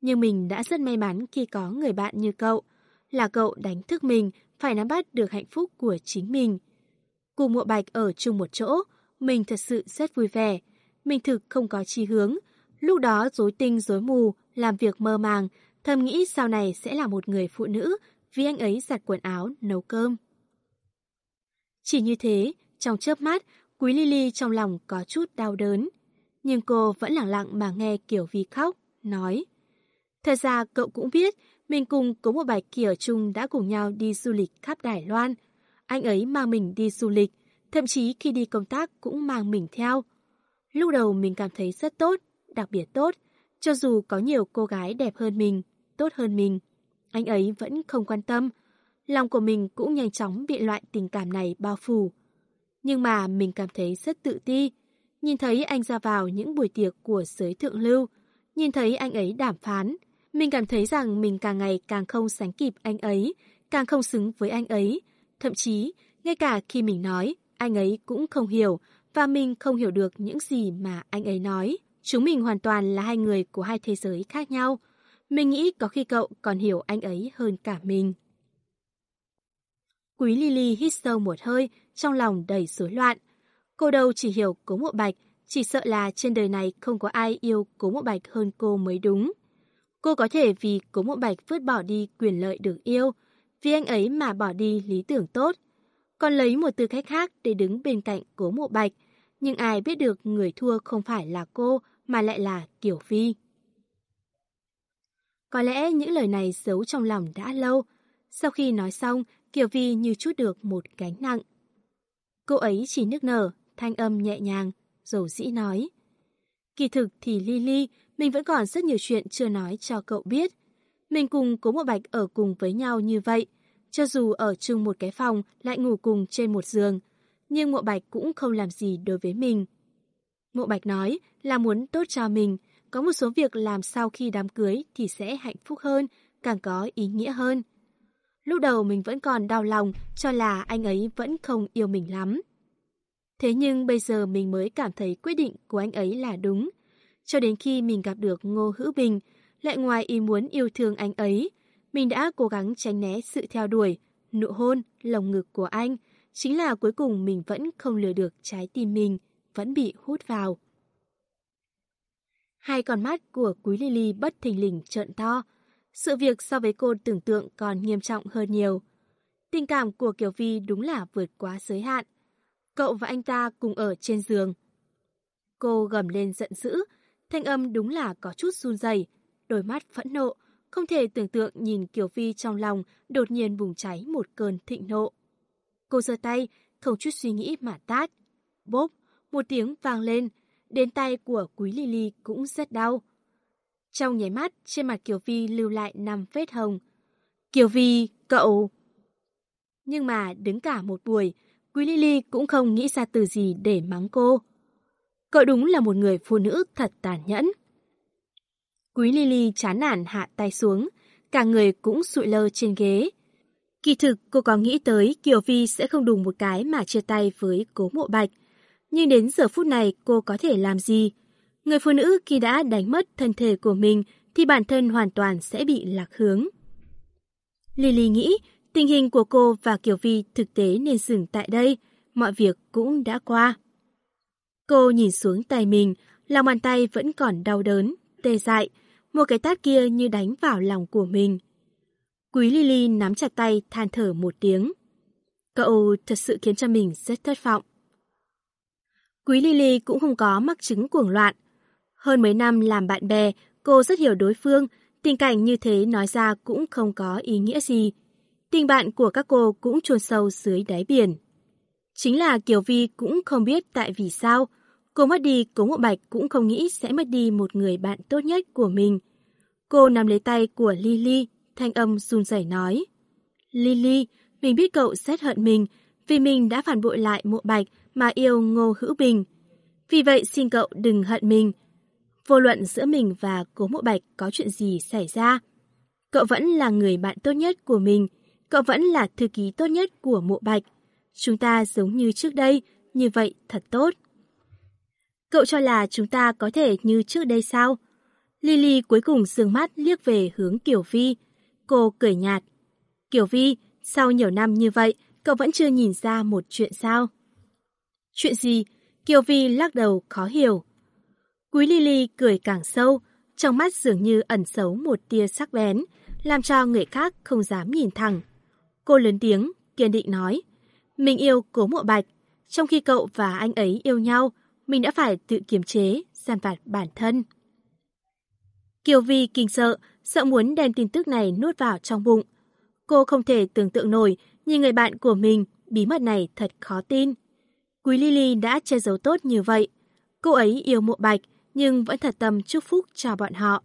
Nhưng mình đã rất may mắn khi có người bạn như cậu, là cậu đánh thức mình phải nắm bắt được hạnh phúc của chính mình. Cùng mộ bạch ở chung một chỗ, mình thật sự rất vui vẻ. Mình thực không có chi hướng. Lúc đó dối tinh dối mù, làm việc mơ màng, thầm nghĩ sau này sẽ là một người phụ nữ vì anh ấy giặt quần áo, nấu cơm. Chỉ như thế, trong chớp mắt, Quý Lily trong lòng có chút đau đớn. Nhưng cô vẫn lặng lặng mà nghe Kiều Vi khóc, nói. Thật ra cậu cũng biết, mình cùng có một bạch kia ở chung đã cùng nhau đi du lịch khắp Đài Loan. Anh ấy mang mình đi du lịch, thậm chí khi đi công tác cũng mang mình theo. Lúc đầu mình cảm thấy rất tốt, đặc biệt tốt, cho dù có nhiều cô gái đẹp hơn mình, tốt hơn mình. anh ấy vẫn không quan tâm. Lòng của mình cũng nhanh chóng bị loại tình cảm này bao phủ. Nhưng mà mình cảm thấy rất tự ti. Nhìn thấy anh ra vào những buổi tiệc của giới thượng lưu, nhìn thấy anh ấy đàm phán, mình cảm thấy rằng mình càng ngày càng không sánh kịp anh ấy, càng không xứng với anh ấy. Thậm chí, ngay cả khi mình nói, anh ấy cũng không hiểu và mình không hiểu được những gì mà anh ấy nói. Chúng mình hoàn toàn là hai người của hai thế giới khác nhau. Mình nghĩ có khi cậu còn hiểu anh ấy hơn cả mình. Quý Lily hít sâu một hơi, trong lòng đầy rối loạn. Cô đâu chỉ hiểu cố mộ bạch, chỉ sợ là trên đời này không có ai yêu cố mộ bạch hơn cô mới đúng. Cô có thể vì cố mộ bạch vứt bỏ đi quyền lợi được yêu, vì anh ấy mà bỏ đi lý tưởng tốt. Còn lấy một tư cách khác để đứng bên cạnh cố mộ bạch, nhưng ai biết được người thua không phải là cô mà lại là Kiều Phi. Có lẽ những lời này giấu trong lòng đã lâu. Sau khi nói xong, Kiều Vi như chút được một gánh nặng. Cô ấy chỉ nức nở, thanh âm nhẹ nhàng, dầu dĩ nói. Kỳ thực thì Lily, mình vẫn còn rất nhiều chuyện chưa nói cho cậu biết. Mình cùng cố mộ bạch ở cùng với nhau như vậy. Cho dù ở chung một cái phòng, lại ngủ cùng trên một giường. Nhưng mộ bạch cũng không làm gì đối với mình. Mộ bạch nói là muốn tốt cho mình. Có một số việc làm sau khi đám cưới thì sẽ hạnh phúc hơn, càng có ý nghĩa hơn. Lúc đầu mình vẫn còn đau lòng cho là anh ấy vẫn không yêu mình lắm. Thế nhưng bây giờ mình mới cảm thấy quyết định của anh ấy là đúng. Cho đến khi mình gặp được Ngô Hữu Bình, lại ngoài ý muốn yêu thương anh ấy, mình đã cố gắng tránh né sự theo đuổi, nụ hôn, lồng ngực của anh. Chính là cuối cùng mình vẫn không lừa được trái tim mình, vẫn bị hút vào. Hai con mắt của Quý Lily bất thình lình trợn to. Sự việc so với cô tưởng tượng còn nghiêm trọng hơn nhiều. Tình cảm của Kiều Vi đúng là vượt quá giới hạn. Cậu và anh ta cùng ở trên giường. Cô gầm lên giận dữ, thanh âm đúng là có chút run rẩy, đôi mắt phẫn nộ, không thể tưởng tượng nhìn Kiều Vi trong lòng đột nhiên bùng cháy một cơn thịnh nộ. Cô giơ tay, không chút suy nghĩ mà tát. Bốp, một tiếng vang lên, đến tay của Quý Lily cũng rất đau. Trong nháy mắt, trên mặt Kiều Vi lưu lại năm vết hồng. Kiều Vi, cậu... Nhưng mà đứng cả một buổi, Quý Lily cũng không nghĩ ra từ gì để mắng cô. Cậu đúng là một người phụ nữ thật tàn nhẫn. Quý Lily chán nản hạ tay xuống, cả người cũng sụi lơ trên ghế. Kỳ thực cô có nghĩ tới Kiều Vi sẽ không đùng một cái mà chia tay với cố mộ bạch. Nhưng đến giờ phút này cô có thể làm gì? Người phụ nữ khi đã đánh mất thân thể của mình thì bản thân hoàn toàn sẽ bị lạc hướng. Lily nghĩ tình hình của cô và Kiều Vi thực tế nên dừng tại đây, mọi việc cũng đã qua. Cô nhìn xuống tay mình, lòng bàn tay vẫn còn đau đớn, tê dại, một cái tát kia như đánh vào lòng của mình. Quý Lily nắm chặt tay than thở một tiếng. Cậu thật sự khiến cho mình rất thất vọng. Quý Lily cũng không có mắc chứng cuồng loạn. Hơn mấy năm làm bạn bè, cô rất hiểu đối phương, tình cảnh như thế nói ra cũng không có ý nghĩa gì. Tình bạn của các cô cũng chôn sâu dưới đáy biển. Chính là Kiều Vi cũng không biết tại vì sao. Cô mất đi Cố mộ Bạch cũng không nghĩ sẽ mất đi một người bạn tốt nhất của mình. Cô nắm lấy tay của Lily, thanh âm run rẩy nói. Lily, mình biết cậu xét hận mình vì mình đã phản bội lại Mộ Bạch mà yêu Ngô Hữu Bình. Vì vậy xin cậu đừng hận mình. Vô luận giữa mình và Cố Mộ Bạch có chuyện gì xảy ra. Cậu vẫn là người bạn tốt nhất của mình. Cậu vẫn là thư ký tốt nhất của Mộ Bạch. Chúng ta giống như trước đây, như vậy thật tốt. Cậu cho là chúng ta có thể như trước đây sao? Lily cuối cùng dương mắt liếc về hướng Kiều Vi. Cô cười nhạt. Kiều Vi, sau nhiều năm như vậy, cậu vẫn chưa nhìn ra một chuyện sao? Chuyện gì? Kiều Vi lắc đầu khó hiểu. Quý Lily cười càng sâu, trong mắt dường như ẩn xấu một tia sắc bén, làm cho người khác không dám nhìn thẳng. Cô lớn tiếng, kiên định nói, mình yêu cố mộ bạch, trong khi cậu và anh ấy yêu nhau, mình đã phải tự kiềm chế, gian phạt bản thân. Kiều Vi kinh sợ, sợ muốn đem tin tức này nuốt vào trong bụng. Cô không thể tưởng tượng nổi, nhìn người bạn của mình, bí mật này thật khó tin. Quý Lily đã che giấu tốt như vậy. Cô ấy yêu mộ bạch, nhưng vẫn thật tâm chúc phúc cho bọn họ.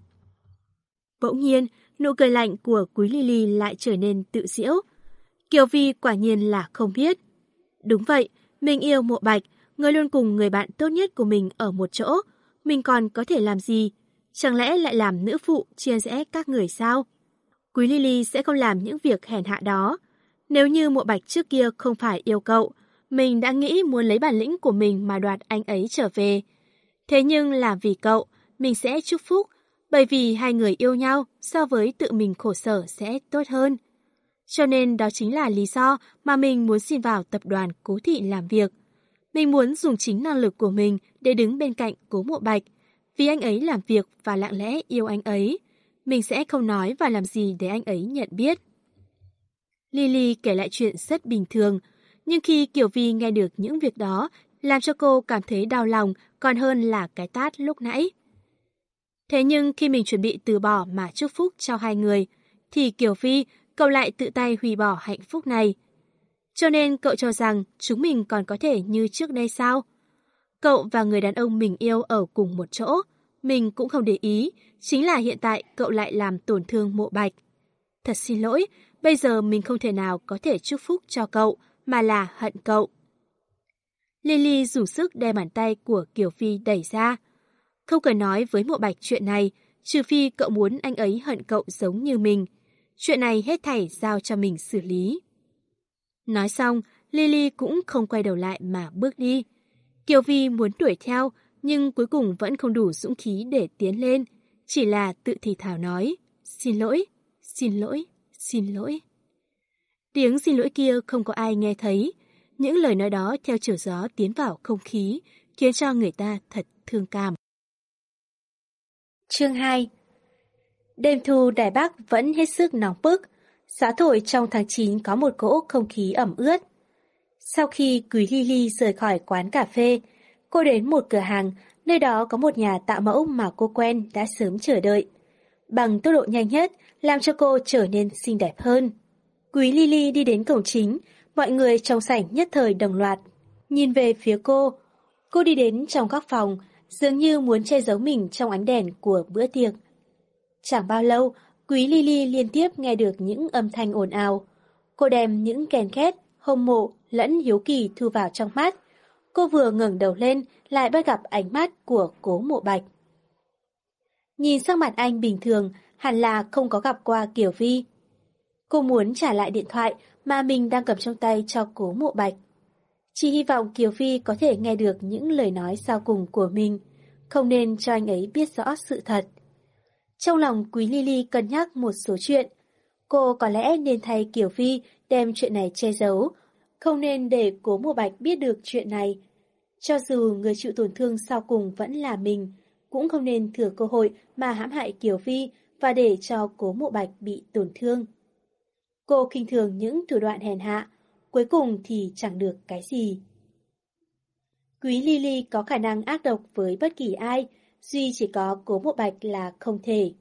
Bỗng nhiên, nụ cười lạnh của Quý Lily lại trở nên tự diễu. Kiều Vi quả nhiên là không biết. Đúng vậy, mình yêu mộ bạch, người luôn cùng người bạn tốt nhất của mình ở một chỗ. Mình còn có thể làm gì? Chẳng lẽ lại làm nữ phụ chia rẽ các người sao? Quý Lily sẽ không làm những việc hèn hạ đó. Nếu như mộ bạch trước kia không phải yêu cậu, mình đã nghĩ muốn lấy bản lĩnh của mình mà đoạt anh ấy trở về. Thế nhưng là vì cậu, mình sẽ chúc phúc, bởi vì hai người yêu nhau so với tự mình khổ sở sẽ tốt hơn. Cho nên đó chính là lý do mà mình muốn xin vào tập đoàn Cố Thị làm việc. Mình muốn dùng chính năng lực của mình để đứng bên cạnh Cố Mộ Bạch, vì anh ấy làm việc và lặng lẽ yêu anh ấy. Mình sẽ không nói và làm gì để anh ấy nhận biết. Lily kể lại chuyện rất bình thường, nhưng khi Kiều Vi nghe được những việc đó, làm cho cô cảm thấy đau lòng còn hơn là cái tát lúc nãy. Thế nhưng khi mình chuẩn bị từ bỏ mà chúc phúc cho hai người, thì Kiều Vi cậu lại tự tay hủy bỏ hạnh phúc này. Cho nên cậu cho rằng chúng mình còn có thể như trước đây sao? Cậu và người đàn ông mình yêu ở cùng một chỗ, mình cũng không để ý, chính là hiện tại cậu lại làm tổn thương mộ bạch. Thật xin lỗi, bây giờ mình không thể nào có thể chúc phúc cho cậu, mà là hận cậu. Lily rủ sức đe bàn tay của Kiều Phi đẩy ra. Không cần nói với mộ bạch chuyện này, trừ phi cậu muốn anh ấy hận cậu giống như mình. Chuyện này hết thảy giao cho mình xử lý. Nói xong, Lily cũng không quay đầu lại mà bước đi. Kiều Vi muốn đuổi theo, nhưng cuối cùng vẫn không đủ dũng khí để tiến lên. Chỉ là tự thì thảo nói, xin lỗi, xin lỗi, xin lỗi. Tiếng xin lỗi kia không có ai nghe thấy. Những lời nói đó theo chiều gió tiến vào không khí, khiến cho người ta thật thương cảm. Chương 2 Đêm thu Đài Bắc vẫn hết sức nóng bức. Gió thổi trong tháng 9 có một cỗ không khí ẩm ướt. Sau khi Quý Lily rời khỏi quán cà phê, cô đến một cửa hàng, nơi đó có một nhà tạo mẫu mà cô quen đã sớm chờ đợi. Bằng tốc độ nhanh nhất, làm cho cô trở nên xinh đẹp hơn. Quý Lily đi đến cổng chính, mọi người trong sảnh nhất thời đồng loạt. Nhìn về phía cô, cô đi đến trong các phòng, dường như muốn che giấu mình trong ánh đèn của bữa tiệc. Chẳng bao lâu, Quý Lily liên tiếp nghe được những âm thanh ồn ào. Cô đem những kèn khét, hâm mộ, lẫn hiếu kỳ thu vào trong mắt. Cô vừa ngẩng đầu lên, lại bắt gặp ánh mắt của cố mộ bạch. Nhìn sang mặt anh bình thường, hẳn là không có gặp qua Kiều Vi. Cô muốn trả lại điện thoại mà mình đang cầm trong tay cho cố mộ bạch. Chỉ hy vọng Kiều Phi có thể nghe được những lời nói sau cùng của mình, không nên cho anh ấy biết rõ sự thật. Trong lòng Quý Lily cân nhắc một số chuyện. Cô có lẽ nên thay Kiều Phi đem chuyện này che giấu, không nên để cố mộ bạch biết được chuyện này. Cho dù người chịu tổn thương sau cùng vẫn là mình, cũng không nên thừa cơ hội mà hãm hại Kiều Phi và để cho cố mộ bạch bị tổn thương. Cô khinh thường những thủ đoạn hèn hạ, cuối cùng thì chẳng được cái gì. Quý Lily có khả năng ác độc với bất kỳ ai, duy chỉ có cố bộ bạch là không thể.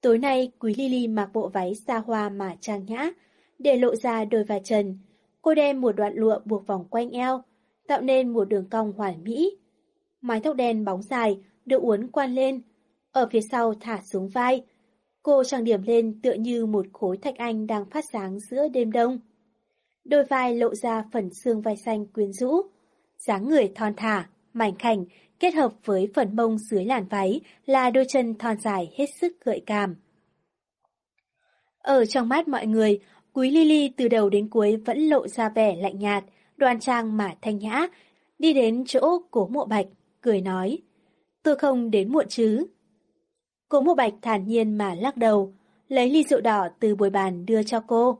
Tối nay, Quý Lily mặc bộ váy xa hoa mà trang nhã, để lộ ra đôi vai trần. Cô đem một đoạn lụa buộc vòng quanh eo, tạo nên một đường cong hoàn mỹ. Mái tóc đen bóng dài được uốn quan lên, ở phía sau thả xuống vai. Cô trang điểm lên tựa như một khối thạch anh đang phát sáng giữa đêm đông. Đôi vai lộ ra phần xương vai xanh quyến rũ, dáng người thon thả, mảnh khảnh, kết hợp với phần mông dưới làn váy là đôi chân thon dài hết sức gợi cảm. Ở trong mắt mọi người, Quý Lily từ đầu đến cuối vẫn lộ ra vẻ lạnh nhạt, đoan trang mà thanh nhã, đi đến chỗ cố mộ bạch, cười nói. Tôi không đến muộn chứ. Cố mộ bạch thản nhiên mà lắc đầu, lấy ly rượu đỏ từ bồi bàn đưa cho cô.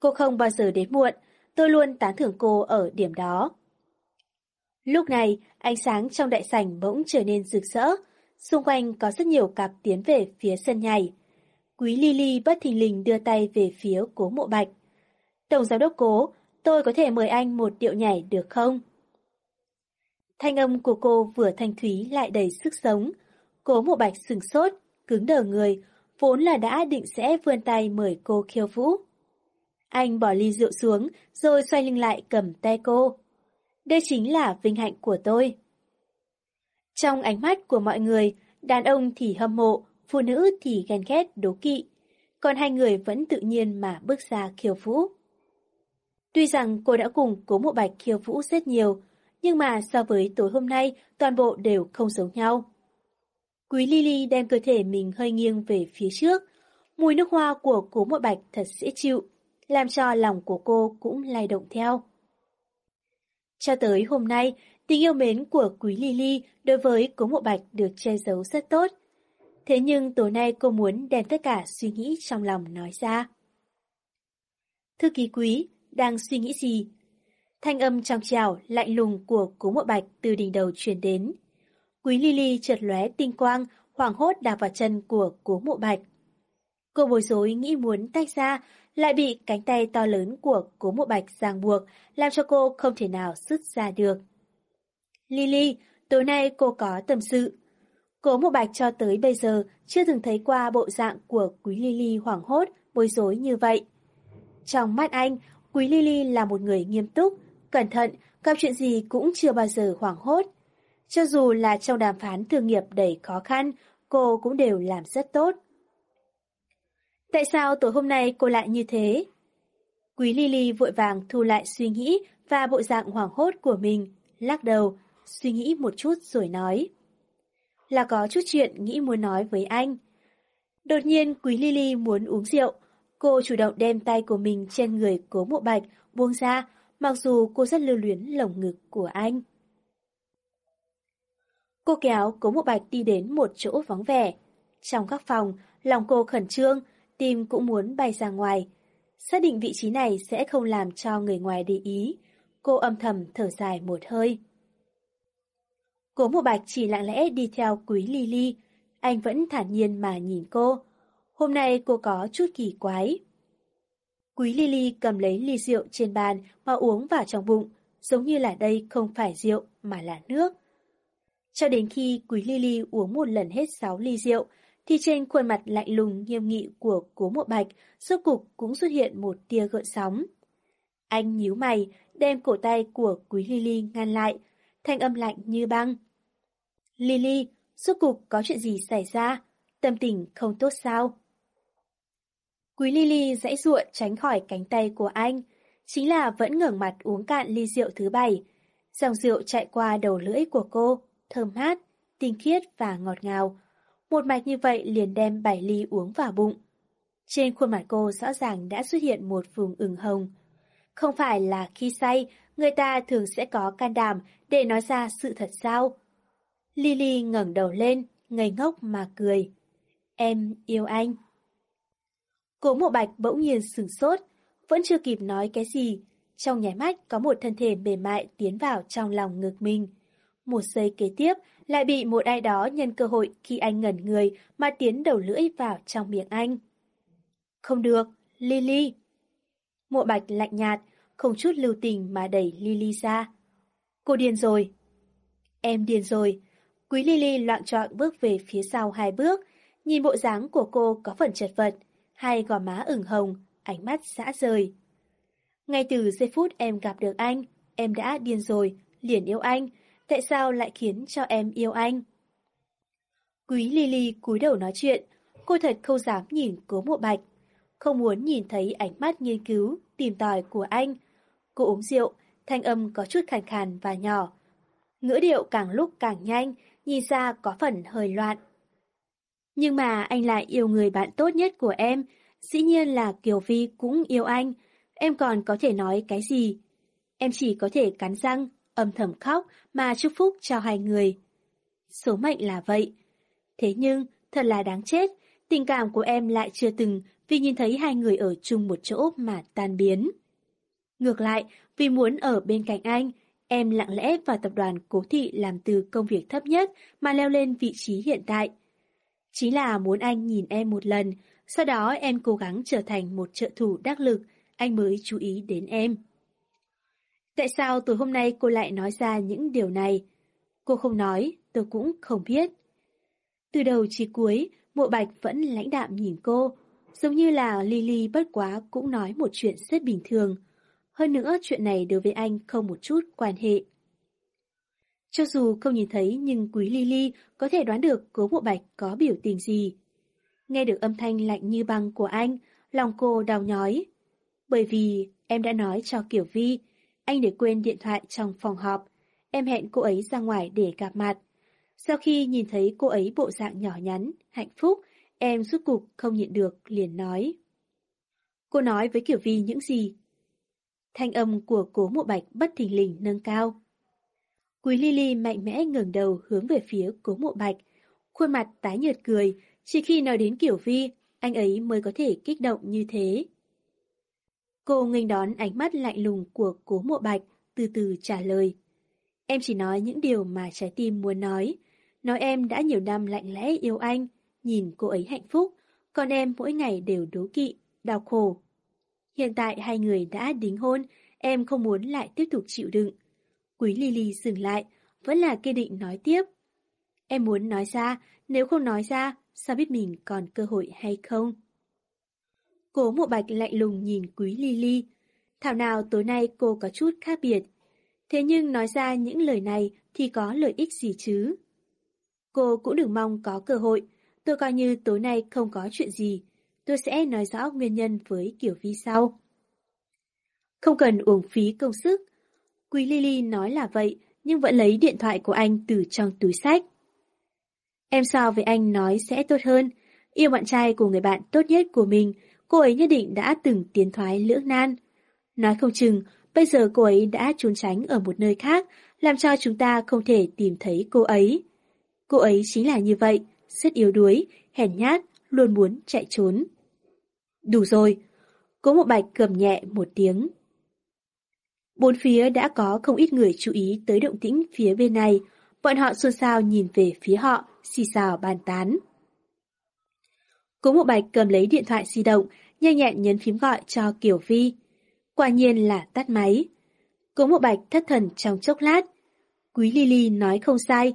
Cô không bao giờ đến muộn, tôi luôn tán thưởng cô ở điểm đó. Lúc này, ánh sáng trong đại sảnh bỗng trở nên rực rỡ, xung quanh có rất nhiều cặp tiến về phía sân nhảy. Quý Lily bất thình lình đưa tay về phía cố mộ bạch. Tổng giám đốc cố, tôi có thể mời anh một điệu nhảy được không? Thanh âm của cô vừa thanh thúy lại đầy sức sống. Cố mộ bạch sừng sốt, cứng đờ người, vốn là đã định sẽ vươn tay mời cô khiêu vũ. Anh bỏ ly rượu xuống, rồi xoay lưng lại cầm tay cô. Đây chính là vinh hạnh của tôi. Trong ánh mắt của mọi người, đàn ông thì hâm mộ, phụ nữ thì ghen ghét đố kỵ, còn hai người vẫn tự nhiên mà bước ra khiêu vũ. Tuy rằng cô đã cùng cố mộ bạch khiêu vũ rất nhiều, nhưng mà so với tối hôm nay toàn bộ đều không giống nhau. Quý Lily đem cơ thể mình hơi nghiêng về phía trước, mùi nước hoa của cố mộ bạch thật dễ chịu, làm cho lòng của cô cũng lay động theo. Cho tới hôm nay, tình yêu mến của Quý Lily đối với cố mộ bạch được che giấu rất tốt. Thế nhưng tối nay cô muốn đem tất cả suy nghĩ trong lòng nói ra. Thư ký quý, đang suy nghĩ gì? Thanh âm trong trào, lạnh lùng của cố mộ bạch từ đỉnh đầu truyền đến. Quý Lily chợt lóe tinh quang, hoảng hốt đạp vào chân của cố mộ bạch. Cô bối rối nghĩ muốn tách ra, lại bị cánh tay to lớn của cố mộ bạch ràng buộc, làm cho cô không thể nào xuất ra được. Lily, tối nay cô có tâm sự. Cố mộ bạch cho tới bây giờ chưa từng thấy qua bộ dạng của quý Lily hoảng hốt, bối rối như vậy. Trong mắt anh, quý Lily là một người nghiêm túc, cẩn thận, gặp chuyện gì cũng chưa bao giờ hoảng hốt. Cho dù là trong đàm phán thương nghiệp đầy khó khăn, cô cũng đều làm rất tốt. Tại sao tối hôm nay cô lại như thế? Quý Lily vội vàng thu lại suy nghĩ và bộ dạng hoảng hốt của mình, lắc đầu, suy nghĩ một chút rồi nói. Là có chút chuyện nghĩ muốn nói với anh. Đột nhiên Quý Lily muốn uống rượu, cô chủ động đem tay của mình trên người cố mộ bạch buông ra, mặc dù cô rất lưu luyến lồng ngực của anh. Cô kéo cố mộ bạch đi đến một chỗ vắng vẻ. Trong các phòng, lòng cô khẩn trương, tim cũng muốn bay ra ngoài. Xác định vị trí này sẽ không làm cho người ngoài để ý. Cô âm thầm thở dài một hơi. Cố Mộ Bạch chỉ lặng lẽ đi theo quý Lily. Anh vẫn thản nhiên mà nhìn cô. Hôm nay cô có chút kỳ quái. Quý Lily cầm lấy ly rượu trên bàn mà uống vào trong bụng, giống như là đây không phải rượu mà là nước. Cho đến khi Quý Lily uống một lần hết 6 ly rượu, thì trên khuôn mặt lạnh lùng nghiêm nghị của cố mộ bạch, rốt cục cũng xuất hiện một tia gợn sóng. Anh nhíu mày, đem cổ tay của Quý Lily ngăn lại, thanh âm lạnh như băng. Lily, rốt cục có chuyện gì xảy ra? Tâm tình không tốt sao? Quý Lily dãy ruộng tránh khỏi cánh tay của anh, chính là vẫn ngẩng mặt uống cạn ly rượu thứ bảy. Dòng rượu chạy qua đầu lưỡi của cô, thơm mát, tinh khiết và ngọt ngào. Một mạch như vậy liền đem bảy ly uống vào bụng. Trên khuôn mặt cô rõ ràng đã xuất hiện một vùng ửng hồng. Không phải là khi say, người ta thường sẽ có can đảm để nói ra sự thật sao? Lily ngẩng đầu lên, ngây ngốc mà cười. Em yêu anh. Cố mộ bạch bỗng nhiên sửng sốt, vẫn chưa kịp nói cái gì. Trong nháy mắt có một thân thể mềm mại tiến vào trong lòng ngực mình. Một giây kế tiếp lại bị một ai đó nhân cơ hội khi anh ngẩn người mà tiến đầu lưỡi vào trong miệng anh. Không được, Lily. Mộ bạch lạnh nhạt, không chút lưu tình mà đẩy Lily ra. Cô điên rồi. Em điên rồi. Quý Lily loạn trọn bước về phía sau hai bước, nhìn bộ dáng của cô có phần chật vật, hai gò má ửng hồng, ánh mắt xã rời. Ngay từ giây phút em gặp được anh, em đã điên rồi, liền yêu anh, tại sao lại khiến cho em yêu anh? Quý Lily cúi đầu nói chuyện, cô thật không dám nhìn cố mộ bạch, không muốn nhìn thấy ánh mắt nghiên cứu, tìm tòi của anh. Cô uống rượu, thanh âm có chút khàn khàn và nhỏ. Ngữ điệu càng lúc càng nhanh, nhìn ra có phần hơi loạn. Nhưng mà anh lại yêu người bạn tốt nhất của em, dĩ nhiên là Kiều Vi cũng yêu anh, em còn có thể nói cái gì? Em chỉ có thể cắn răng, âm thầm khóc mà chúc phúc cho hai người. Số mệnh là vậy. Thế nhưng, thật là đáng chết, tình cảm của em lại chưa từng vì nhìn thấy hai người ở chung một chỗ mà tan biến. Ngược lại, vì muốn ở bên cạnh anh, em lặng lẽ vào tập đoàn cố thị làm từ công việc thấp nhất mà leo lên vị trí hiện tại. Chính là muốn anh nhìn em một lần, sau đó em cố gắng trở thành một trợ thủ đắc lực, anh mới chú ý đến em. Tại sao tối hôm nay cô lại nói ra những điều này? Cô không nói, tôi cũng không biết. Từ đầu chí cuối, mộ bạch vẫn lãnh đạm nhìn cô, giống như là Lily bất quá cũng nói một chuyện rất bình thường. Hơn nữa chuyện này đối với anh không một chút quan hệ. Cho dù không nhìn thấy nhưng quý Lily có thể đoán được cố mộ bạch có biểu tình gì. Nghe được âm thanh lạnh như băng của anh, lòng cô đau nhói. Bởi vì em đã nói cho Kiểu Vi, anh để quên điện thoại trong phòng họp. Em hẹn cô ấy ra ngoài để gặp mặt. Sau khi nhìn thấy cô ấy bộ dạng nhỏ nhắn, hạnh phúc, em rút cục không nhịn được, liền nói. Cô nói với Kiểu Vi những gì? Thanh âm của cố mộ bạch bất thình lình nâng cao. Quý Lily mạnh mẽ ngẩng đầu hướng về phía cố mộ bạch. Khuôn mặt tái nhợt cười, chỉ khi nói đến Kiểu Vi, anh ấy mới có thể kích động như thế. Cô nghênh đón ánh mắt lạnh lùng của cố mộ bạch, từ từ trả lời. Em chỉ nói những điều mà trái tim muốn nói. Nói em đã nhiều năm lạnh lẽ yêu anh, nhìn cô ấy hạnh phúc, còn em mỗi ngày đều đố kỵ, đau khổ. Hiện tại hai người đã đính hôn, em không muốn lại tiếp tục chịu đựng. Quý Lily dừng lại, vẫn là kiên định nói tiếp. Em muốn nói ra, nếu không nói ra, sao biết mình còn cơ hội hay không? Cố mộ bạch lạnh lùng nhìn quý Lily. Thảo nào tối nay cô có chút khác biệt. Thế nhưng nói ra những lời này thì có lợi ích gì chứ? Cô cũng đừng mong có cơ hội. Tôi coi như tối nay không có chuyện gì. Tôi sẽ nói rõ nguyên nhân với Kiểu Vi sau. Không cần uổng phí công sức. Quý Lily nói là vậy, nhưng vẫn lấy điện thoại của anh từ trong túi sách. Em so với anh nói sẽ tốt hơn. Yêu bạn trai của người bạn tốt nhất của mình, cô ấy nhất định đã từng tiến thoái lưỡng nan. Nói không chừng, bây giờ cô ấy đã trốn tránh ở một nơi khác, làm cho chúng ta không thể tìm thấy cô ấy. Cô ấy chính là như vậy, rất yếu đuối, hèn nhát, luôn muốn chạy trốn. Đủ rồi. Cố một bạch cầm nhẹ một tiếng. Bốn phía đã có không ít người chú ý tới động tĩnh phía bên này. Bọn họ xôn xao nhìn về phía họ, xì xào bàn tán. Cố Mộ bạch cầm lấy điện thoại di động, nhanh nhẹn nhấn phím gọi cho Kiều Vi. Quả nhiên là tắt máy. Cố Mộ bạch thất thần trong chốc lát. Quý Lily nói không sai.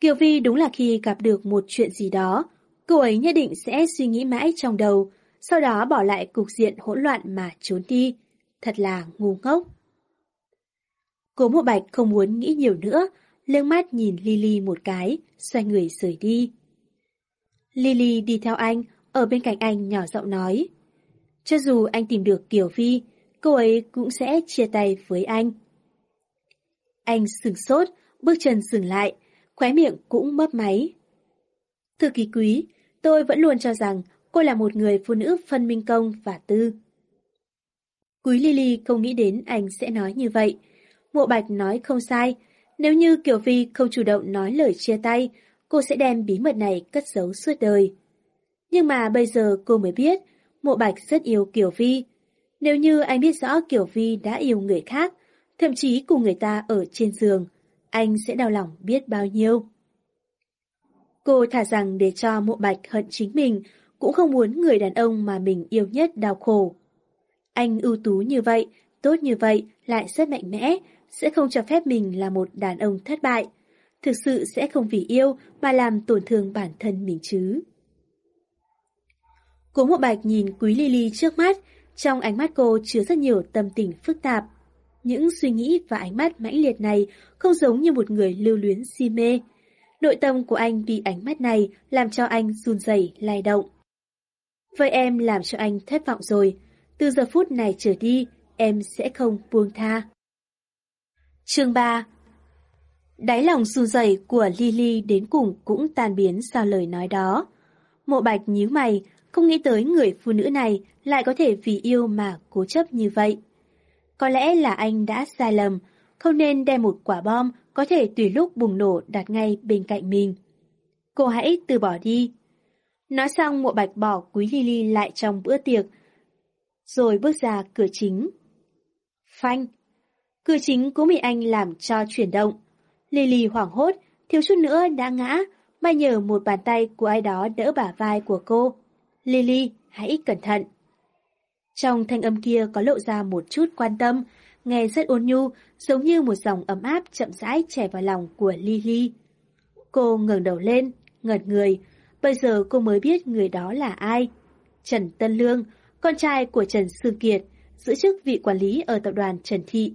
Kiều Vi đúng là khi gặp được một chuyện gì đó, cô ấy nhất định sẽ suy nghĩ mãi trong đầu, sau đó bỏ lại cục diện hỗn loạn mà trốn đi. Thật là ngu ngốc. Cố Mộ Bạch không muốn nghĩ nhiều nữa, liếc mắt nhìn Lily một cái, xoay người rời đi. Lily đi theo anh, ở bên cạnh anh nhỏ giọng nói. Cho dù anh tìm được Kiều Vi, cô ấy cũng sẽ chia tay với anh. Anh sừng sốt, bước chân dừng lại, khóe miệng cũng mấp máy. Thư ký quý, tôi vẫn luôn cho rằng cô là một người phụ nữ phân minh công và tư. Quý Lily không nghĩ đến anh sẽ nói như vậy. Mộ Bạch nói không sai, nếu như Kiều Vi không chủ động nói lời chia tay, cô sẽ đem bí mật này cất giấu suốt đời. Nhưng mà bây giờ cô mới biết, Mộ Bạch rất yêu Kiều Vi. Nếu như anh biết rõ Kiều Vi đã yêu người khác, thậm chí cùng người ta ở trên giường, anh sẽ đau lòng biết bao nhiêu. Cô thả rằng để cho Mộ Bạch hận chính mình, cũng không muốn người đàn ông mà mình yêu nhất đau khổ. Anh ưu tú như vậy, tốt như vậy, lại rất mạnh mẽ, sẽ không cho phép mình là một đàn ông thất bại. Thực sự sẽ không vì yêu mà làm tổn thương bản thân mình chứ. Cố Mộ Bạch nhìn Quý Lily trước mắt, trong ánh mắt cô chứa rất nhiều tâm tình phức tạp. Những suy nghĩ và ánh mắt mãnh liệt này không giống như một người lưu luyến si mê. Nội tâm của anh vì ánh mắt này làm cho anh run rẩy lay động. Vậy em làm cho anh thất vọng rồi. Từ giờ phút này trở đi, em sẽ không buông tha. Chương 3 Đáy lòng run rẩy của Lily đến cùng cũng tan biến sau lời nói đó. Mộ bạch nhíu mày, không nghĩ tới người phụ nữ này lại có thể vì yêu mà cố chấp như vậy. Có lẽ là anh đã sai lầm, không nên đem một quả bom có thể tùy lúc bùng nổ đặt ngay bên cạnh mình. Cô hãy từ bỏ đi. Nói xong mộ bạch bỏ quý Lily lại trong bữa tiệc, rồi bước ra cửa chính. Phanh! Cửa chính cũng bị anh làm cho chuyển động. Lily hoảng hốt, thiếu chút nữa đã ngã, may nhờ một bàn tay của ai đó đỡ bả vai của cô. Lily, hãy cẩn thận. Trong thanh âm kia có lộ ra một chút quan tâm, nghe rất ôn nhu, giống như một dòng ấm áp chậm rãi chảy vào lòng của Lily. Cô ngẩng đầu lên, ngẩn người, bây giờ cô mới biết người đó là ai. Trần Tân Lương, con trai của Trần Sương Kiệt, giữ chức vị quản lý ở tập đoàn Trần Thị.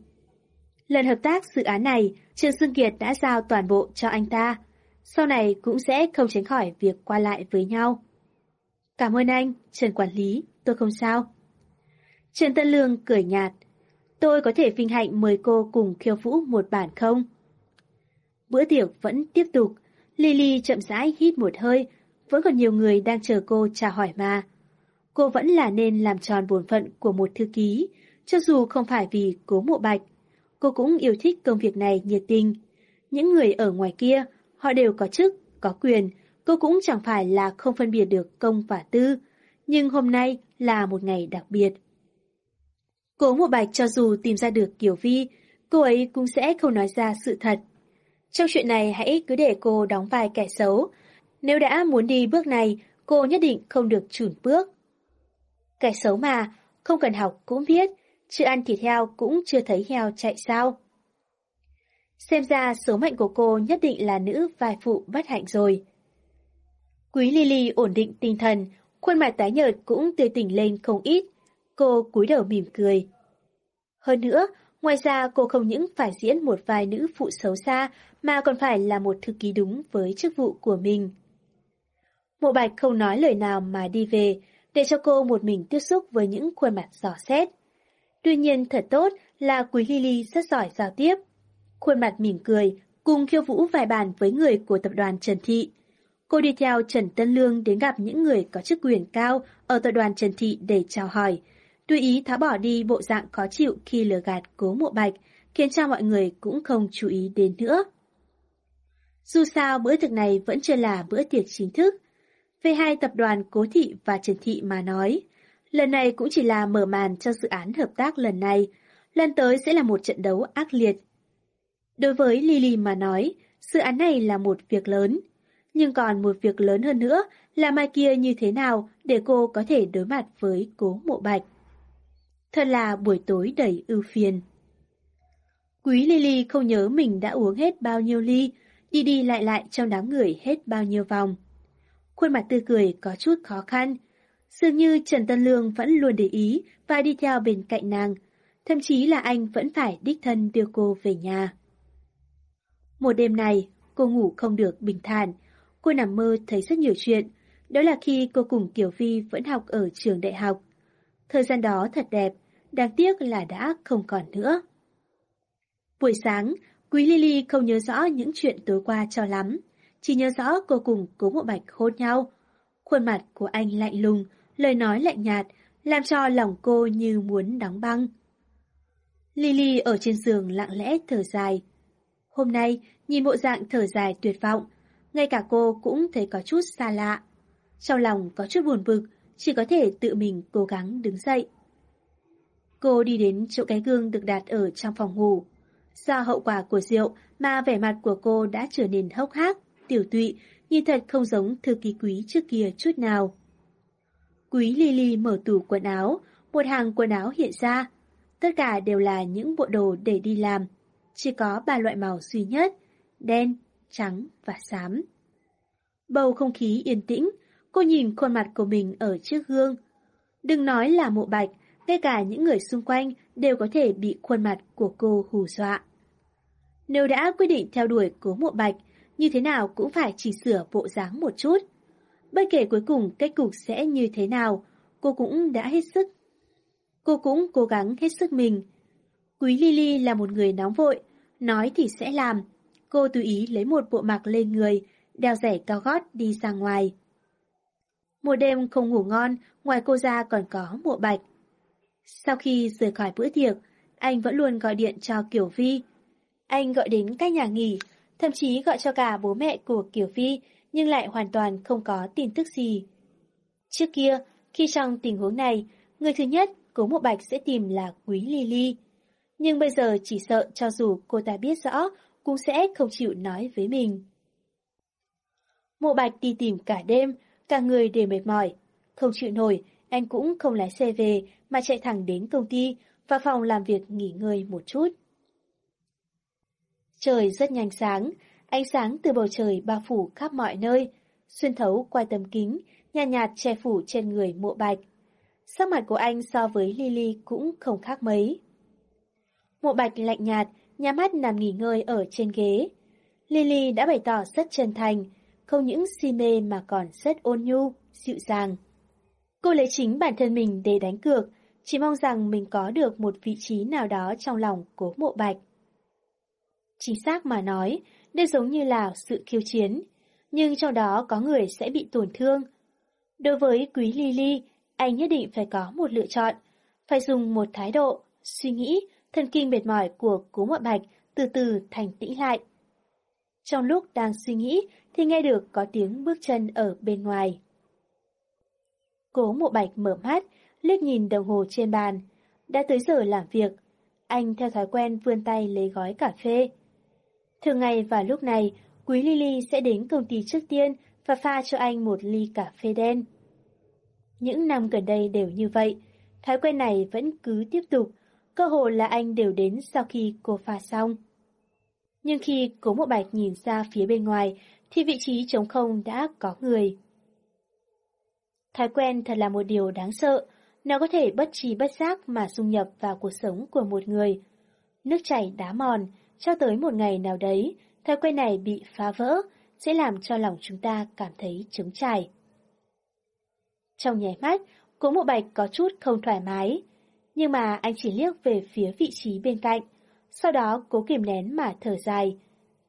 Lần hợp tác dự án này, Trần Sương Kiệt đã giao toàn bộ cho anh ta. Sau này cũng sẽ không tránh khỏi việc qua lại với nhau. Cảm ơn anh, Trần Quản lý, tôi không sao. Trần Tân Lương cười nhạt. Tôi có thể vinh hạnh mời cô cùng khiêu vũ một bản không? Bữa tiệc vẫn tiếp tục. Lily chậm rãi hít một hơi. Vẫn còn nhiều người đang chờ cô trả hỏi mà. Cô vẫn là nên làm tròn bổn phận của một thư ký, cho dù không phải vì cố mộ bạch. Cô cũng yêu thích công việc này nhiệt tình. Những người ở ngoài kia, họ đều có chức, có quyền. Cô cũng chẳng phải là không phân biệt được công và tư. Nhưng hôm nay là một ngày đặc biệt. Cố Mộ Bạch cho dù tìm ra được Kiều Vi, cô ấy cũng sẽ không nói ra sự thật. Trong chuyện này hãy cứ để cô đóng vai kẻ xấu. Nếu đã muốn đi bước này, cô nhất định không được chùn bước. Kẻ xấu mà, không cần học cũng biết, chưa ăn thịt heo cũng chưa thấy heo chạy sao. Xem ra số mệnh của cô nhất định là nữ vai phụ bất hạnh rồi. Quý Lily ổn định tinh thần, khuôn mặt tái nhợt cũng tươi tỉnh lên không ít. Cô cúi đầu mỉm cười. Hơn nữa, ngoài ra cô không những phải diễn một vài nữ phụ xấu xa, mà còn phải là một thư ký đúng với chức vụ của mình. Mộ Bạch không nói lời nào mà đi về, để cho cô một mình tiếp xúc với những khuôn mặt giỏ xét. Tuy nhiên thật tốt là Quý Lily rất giỏi giao tiếp. Khuôn mặt mỉm cười, cùng khiêu vũ vài bàn với người của tập đoàn Trần Thị. Cô đi theo Trần Tân Lương đến gặp những người có chức quyền cao ở tập đoàn Trần Thị để chào hỏi, tùy ý tháo bỏ đi bộ dạng khó chịu khi lừa gạt cố mộ bạch, khiến cho mọi người cũng không chú ý đến nữa. Dù sao bữa tiệc này vẫn chưa là bữa tiệc chính thức. Về hai tập đoàn Cố Thị và Trần Thị mà nói, lần này cũng chỉ là mở màn cho dự án hợp tác lần này, lần tới sẽ là một trận đấu ác liệt. Đối với Lily mà nói, dự án này là một việc lớn, nhưng còn một việc lớn hơn nữa là mai kia như thế nào để cô có thể đối mặt với cố mộ bạch. Thật là buổi tối đầy ưu phiền. Quý Lily không nhớ mình đã uống hết bao nhiêu ly, đi đi lại lại trong đám người hết bao nhiêu vòng. Khuôn mặt tươi cười có chút khó khăn. Dường như Trần Tân Lương vẫn luôn để ý và đi theo bên cạnh nàng, thậm chí là anh vẫn phải đích thân đưa cô về nhà. Một đêm này, cô ngủ không được bình thản, cô nằm mơ thấy rất nhiều chuyện, đó là khi cô cùng Kiều Vi vẫn học ở trường đại học. Thời gian đó thật đẹp, đáng tiếc là đã không còn nữa. Buổi sáng, Quý Lily không nhớ rõ những chuyện tối qua cho lắm, chỉ nhớ rõ cô cùng Cố Mộ Bạch hôn nhau. Khuôn mặt của anh lạnh lùng, lời nói lạnh nhạt, làm cho lòng cô như muốn đóng băng. Lily ở trên giường lặng lẽ thở dài. Hôm nay, nhìn bộ dạng thở dài tuyệt vọng, ngay cả cô cũng thấy có chút xa lạ. Trong lòng có chút buồn bực, chỉ có thể tự mình cố gắng đứng dậy. Cô đi đến chỗ cái gương được đặt ở trong phòng ngủ. Do hậu quả của rượu mà vẻ mặt của cô đã trở nên hốc hác, tiểu tụy, nhìn thật không giống thư ký quý trước kia chút nào. Quý Lily mở tủ quần áo, một hàng quần áo hiện ra. Tất cả đều là những bộ đồ để đi làm. Chỉ có ba loại màu duy nhất, đen, trắng và xám. Bầu không khí yên tĩnh, cô nhìn khuôn mặt của mình ở trước gương. Đừng nói là mộ bạch, ngay cả những người xung quanh đều có thể bị khuôn mặt của cô hù dọa. Nếu đã quyết định theo đuổi cố mộ bạch, như thế nào cũng phải chỉ sửa bộ dáng một chút. Bất kể cuối cùng kết cục sẽ như thế nào, cô cũng đã hết sức. Cô cũng cố gắng hết sức mình. Quý Lily là một người nóng vội, nói thì sẽ làm. Cô tùy ý lấy một bộ mặc lên người, đeo rẻ cao gót đi ra ngoài. Một đêm không ngủ ngon, ngoài cô ra còn có mộ bạch. Sau khi rời khỏi bữa tiệc, anh vẫn luôn gọi điện cho Kiều Vi. Anh gọi đến các nhà nghỉ, thậm chí gọi cho cả bố mẹ của Kiều Vi, nhưng lại hoàn toàn không có tin tức gì. Trước kia, khi trong tình huống này, người thứ nhất cố mộ bạch sẽ tìm là Quý Lily. Nhưng bây giờ chỉ sợ cho dù cô ta biết rõ, cũng sẽ không chịu nói với mình. Mộ bạch đi tìm cả đêm, cả người đều mệt mỏi. Không chịu nổi, anh cũng không lái xe về mà chạy thẳng đến công ty và phòng làm việc nghỉ ngơi một chút. Trời rất nhanh sáng, ánh sáng từ bầu trời bao phủ khắp mọi nơi, xuyên thấu qua tấm kính, nhàn nhạt, nhạt che phủ trên người mộ bạch. Sắc mặt của anh so với Lily cũng không khác mấy. Mộ bạch lạnh nhạt, nhắm mắt nằm nghỉ ngơi ở trên ghế. Lily đã bày tỏ rất chân thành, không những si mê mà còn rất ôn nhu, dịu dàng. Cô lấy chính bản thân mình để đánh cược, chỉ mong rằng mình có được một vị trí nào đó trong lòng cố mộ bạch. Chính xác mà nói, đây giống như là sự khiêu chiến, nhưng trong đó có người sẽ bị tổn thương. Đối với quý Lily, anh nhất định phải có một lựa chọn, phải dùng một thái độ, suy nghĩ, thần kinh mệt mỏi của cố mộ bạch từ từ thành tĩnh lại. Trong lúc đang suy nghĩ thì nghe được có tiếng bước chân ở bên ngoài. Cố mộ bạch mở mắt, liếc nhìn đồng hồ trên bàn. Đã tới giờ làm việc. Anh theo thói quen vươn tay lấy gói cà phê. Thường ngày vào lúc này, Quý Lily sẽ đến công ty trước tiên và pha cho anh một ly cà phê đen. Những năm gần đây đều như vậy, thói quen này vẫn cứ tiếp tục, cơ hồ là anh đều đến sau khi cô pha xong. Nhưng khi cố một bạch nhìn ra phía bên ngoài, thì vị trí trống không đã có người. Thói quen thật là một điều đáng sợ, nó có thể bất trí bất giác mà dung nhập vào cuộc sống của một người. Nước chảy đá mòn, cho tới một ngày nào đấy, thói quen này bị phá vỡ, sẽ làm cho lòng chúng ta cảm thấy trống trải. Trong nháy mắt, cố mộ bạch có chút không thoải mái, nhưng mà anh chỉ liếc về phía vị trí bên cạnh, sau đó cố kìm nén mà thở dài.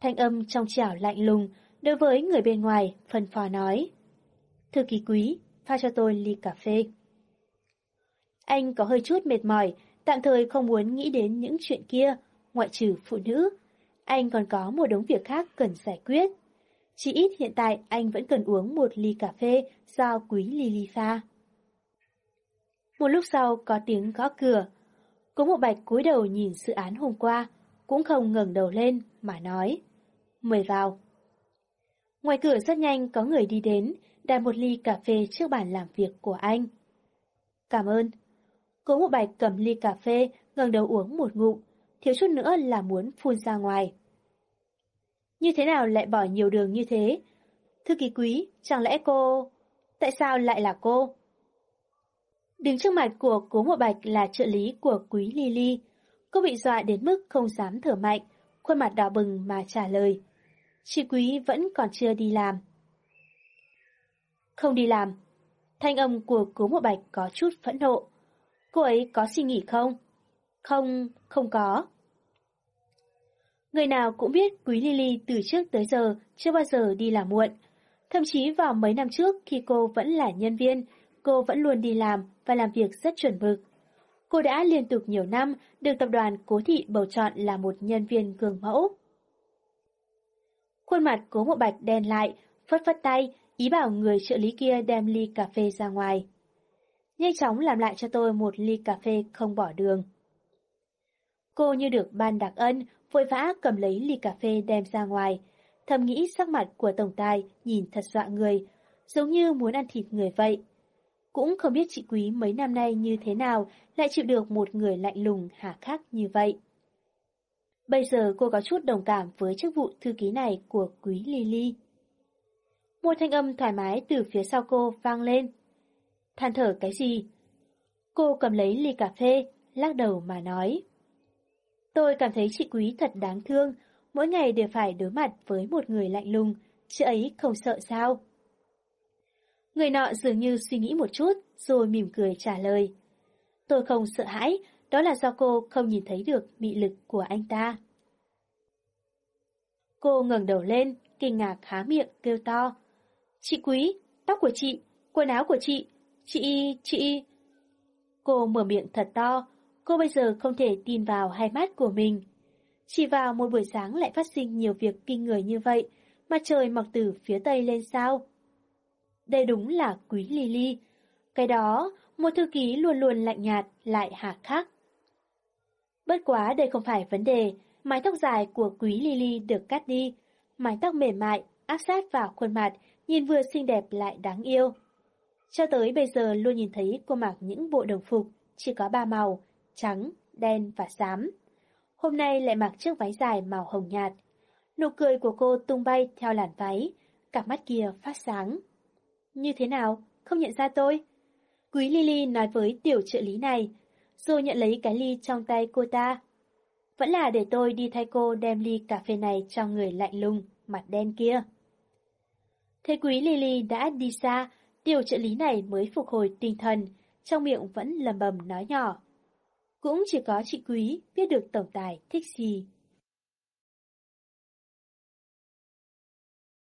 Thanh âm trong trẻo lạnh lùng, đối với người bên ngoài, phân phò nói. Thư ký quý, pha cho tôi ly cà phê. Anh có hơi chút mệt mỏi, tạm thời không muốn nghĩ đến những chuyện kia, ngoại trừ phụ nữ. Anh còn có một đống việc khác cần giải quyết. Chỉ ít hiện tại anh vẫn cần uống một ly cà phê do quý Lily pha. Một lúc sau có tiếng gõ cửa. Cố Mộ bạch cúi đầu nhìn sự án hôm qua, cũng không ngẩng đầu lên mà nói. Mời vào. Ngoài cửa rất nhanh có người đi đến, đặt một ly cà phê trước bàn làm việc của anh. Cảm ơn. Cố Mộ bạch cầm ly cà phê, ngẩng đầu uống một ngụm, thiếu chút nữa là muốn phun ra ngoài. Như thế nào lại bỏ nhiều đường như thế? Thư ký quý, chẳng lẽ cô... Tại sao lại là cô? Đứng trước mặt của cố một bạch là trợ lý của quý Lily. Cô bị dọa đến mức không dám thở mạnh, khuôn mặt đỏ bừng mà trả lời. Chị quý vẫn còn chưa đi làm. Không đi làm. Thanh âm của cố một bạch có chút phẫn nộ. Cô ấy có suy nghĩ không? Không, không có. Người nào cũng biết Quý Lily từ trước tới giờ chưa bao giờ đi làm muộn. Thậm chí vào mấy năm trước khi cô vẫn là nhân viên, cô vẫn luôn đi làm và làm việc rất chuẩn mực. Cô đã liên tục nhiều năm được tập đoàn Cố Thị bầu chọn là một nhân viên gương mẫu. Khuôn mặt cố một bạch đen lại, phất phất tay, ý bảo người trợ lý kia đem ly cà phê ra ngoài. Nhanh chóng làm lại cho tôi một ly cà phê không bỏ đường. Cô như được ban đặc ân, vội vã cầm lấy ly cà phê đem ra ngoài. Thầm nghĩ sắc mặt của tổng tài nhìn thật dọa người, giống như muốn ăn thịt người vậy. Cũng không biết chị Quý mấy năm nay như thế nào lại chịu được một người lạnh lùng hà khắc như vậy. Bây giờ cô có chút đồng cảm với chức vụ thư ký này của Quý Lily. Một thanh âm thoải mái từ phía sau cô vang lên. Than thở cái gì? Cô cầm lấy ly cà phê, lắc đầu mà nói. Tôi cảm thấy chị Quý thật đáng thương, mỗi ngày đều phải đối mặt với một người lạnh lùng, chị ấy không sợ sao? Người nọ dường như suy nghĩ một chút, rồi mỉm cười trả lời. Tôi không sợ hãi, đó là do cô không nhìn thấy được mị lực của anh ta. Cô ngẩng đầu lên, kinh ngạc há miệng, kêu to. Chị Quý, tóc của chị, quần áo của chị, chị, chị... Cô mở miệng thật to, Cô bây giờ không thể tin vào hai mắt của mình. Chỉ vào một buổi sáng lại phát sinh nhiều việc kinh người như vậy, mặt trời mọc từ phía tây lên sao? Đây đúng là quý Lily. Cái đó, một thư ký luôn luôn lạnh nhạt, lại hà khắc. Bất quá đây không phải vấn đề, mái tóc dài của quý Lily được cắt đi, mái tóc mềm mại, áp sát vào khuôn mặt, nhìn vừa xinh đẹp lại đáng yêu. Cho tới bây giờ luôn nhìn thấy cô mặc những bộ đồng phục, chỉ có ba màu, trắng, đen và xám. Hôm nay lại mặc chiếc váy dài màu hồng nhạt. Nụ cười của cô tung bay theo làn váy, cặp mắt kia phát sáng. Như thế nào? Không nhận ra tôi? Quý Lily nói với tiểu trợ lý này, rồi nhận lấy cái ly trong tay cô ta. Vẫn là để tôi đi thay cô đem ly cà phê này cho người lạnh lùng, mặt đen kia. Thế quý Lily đã đi xa, tiểu trợ lý này mới phục hồi tinh thần, trong miệng vẫn lầm bầm nói nhỏ. Cũng chỉ có chị Quý biết được tổng tài thích gì.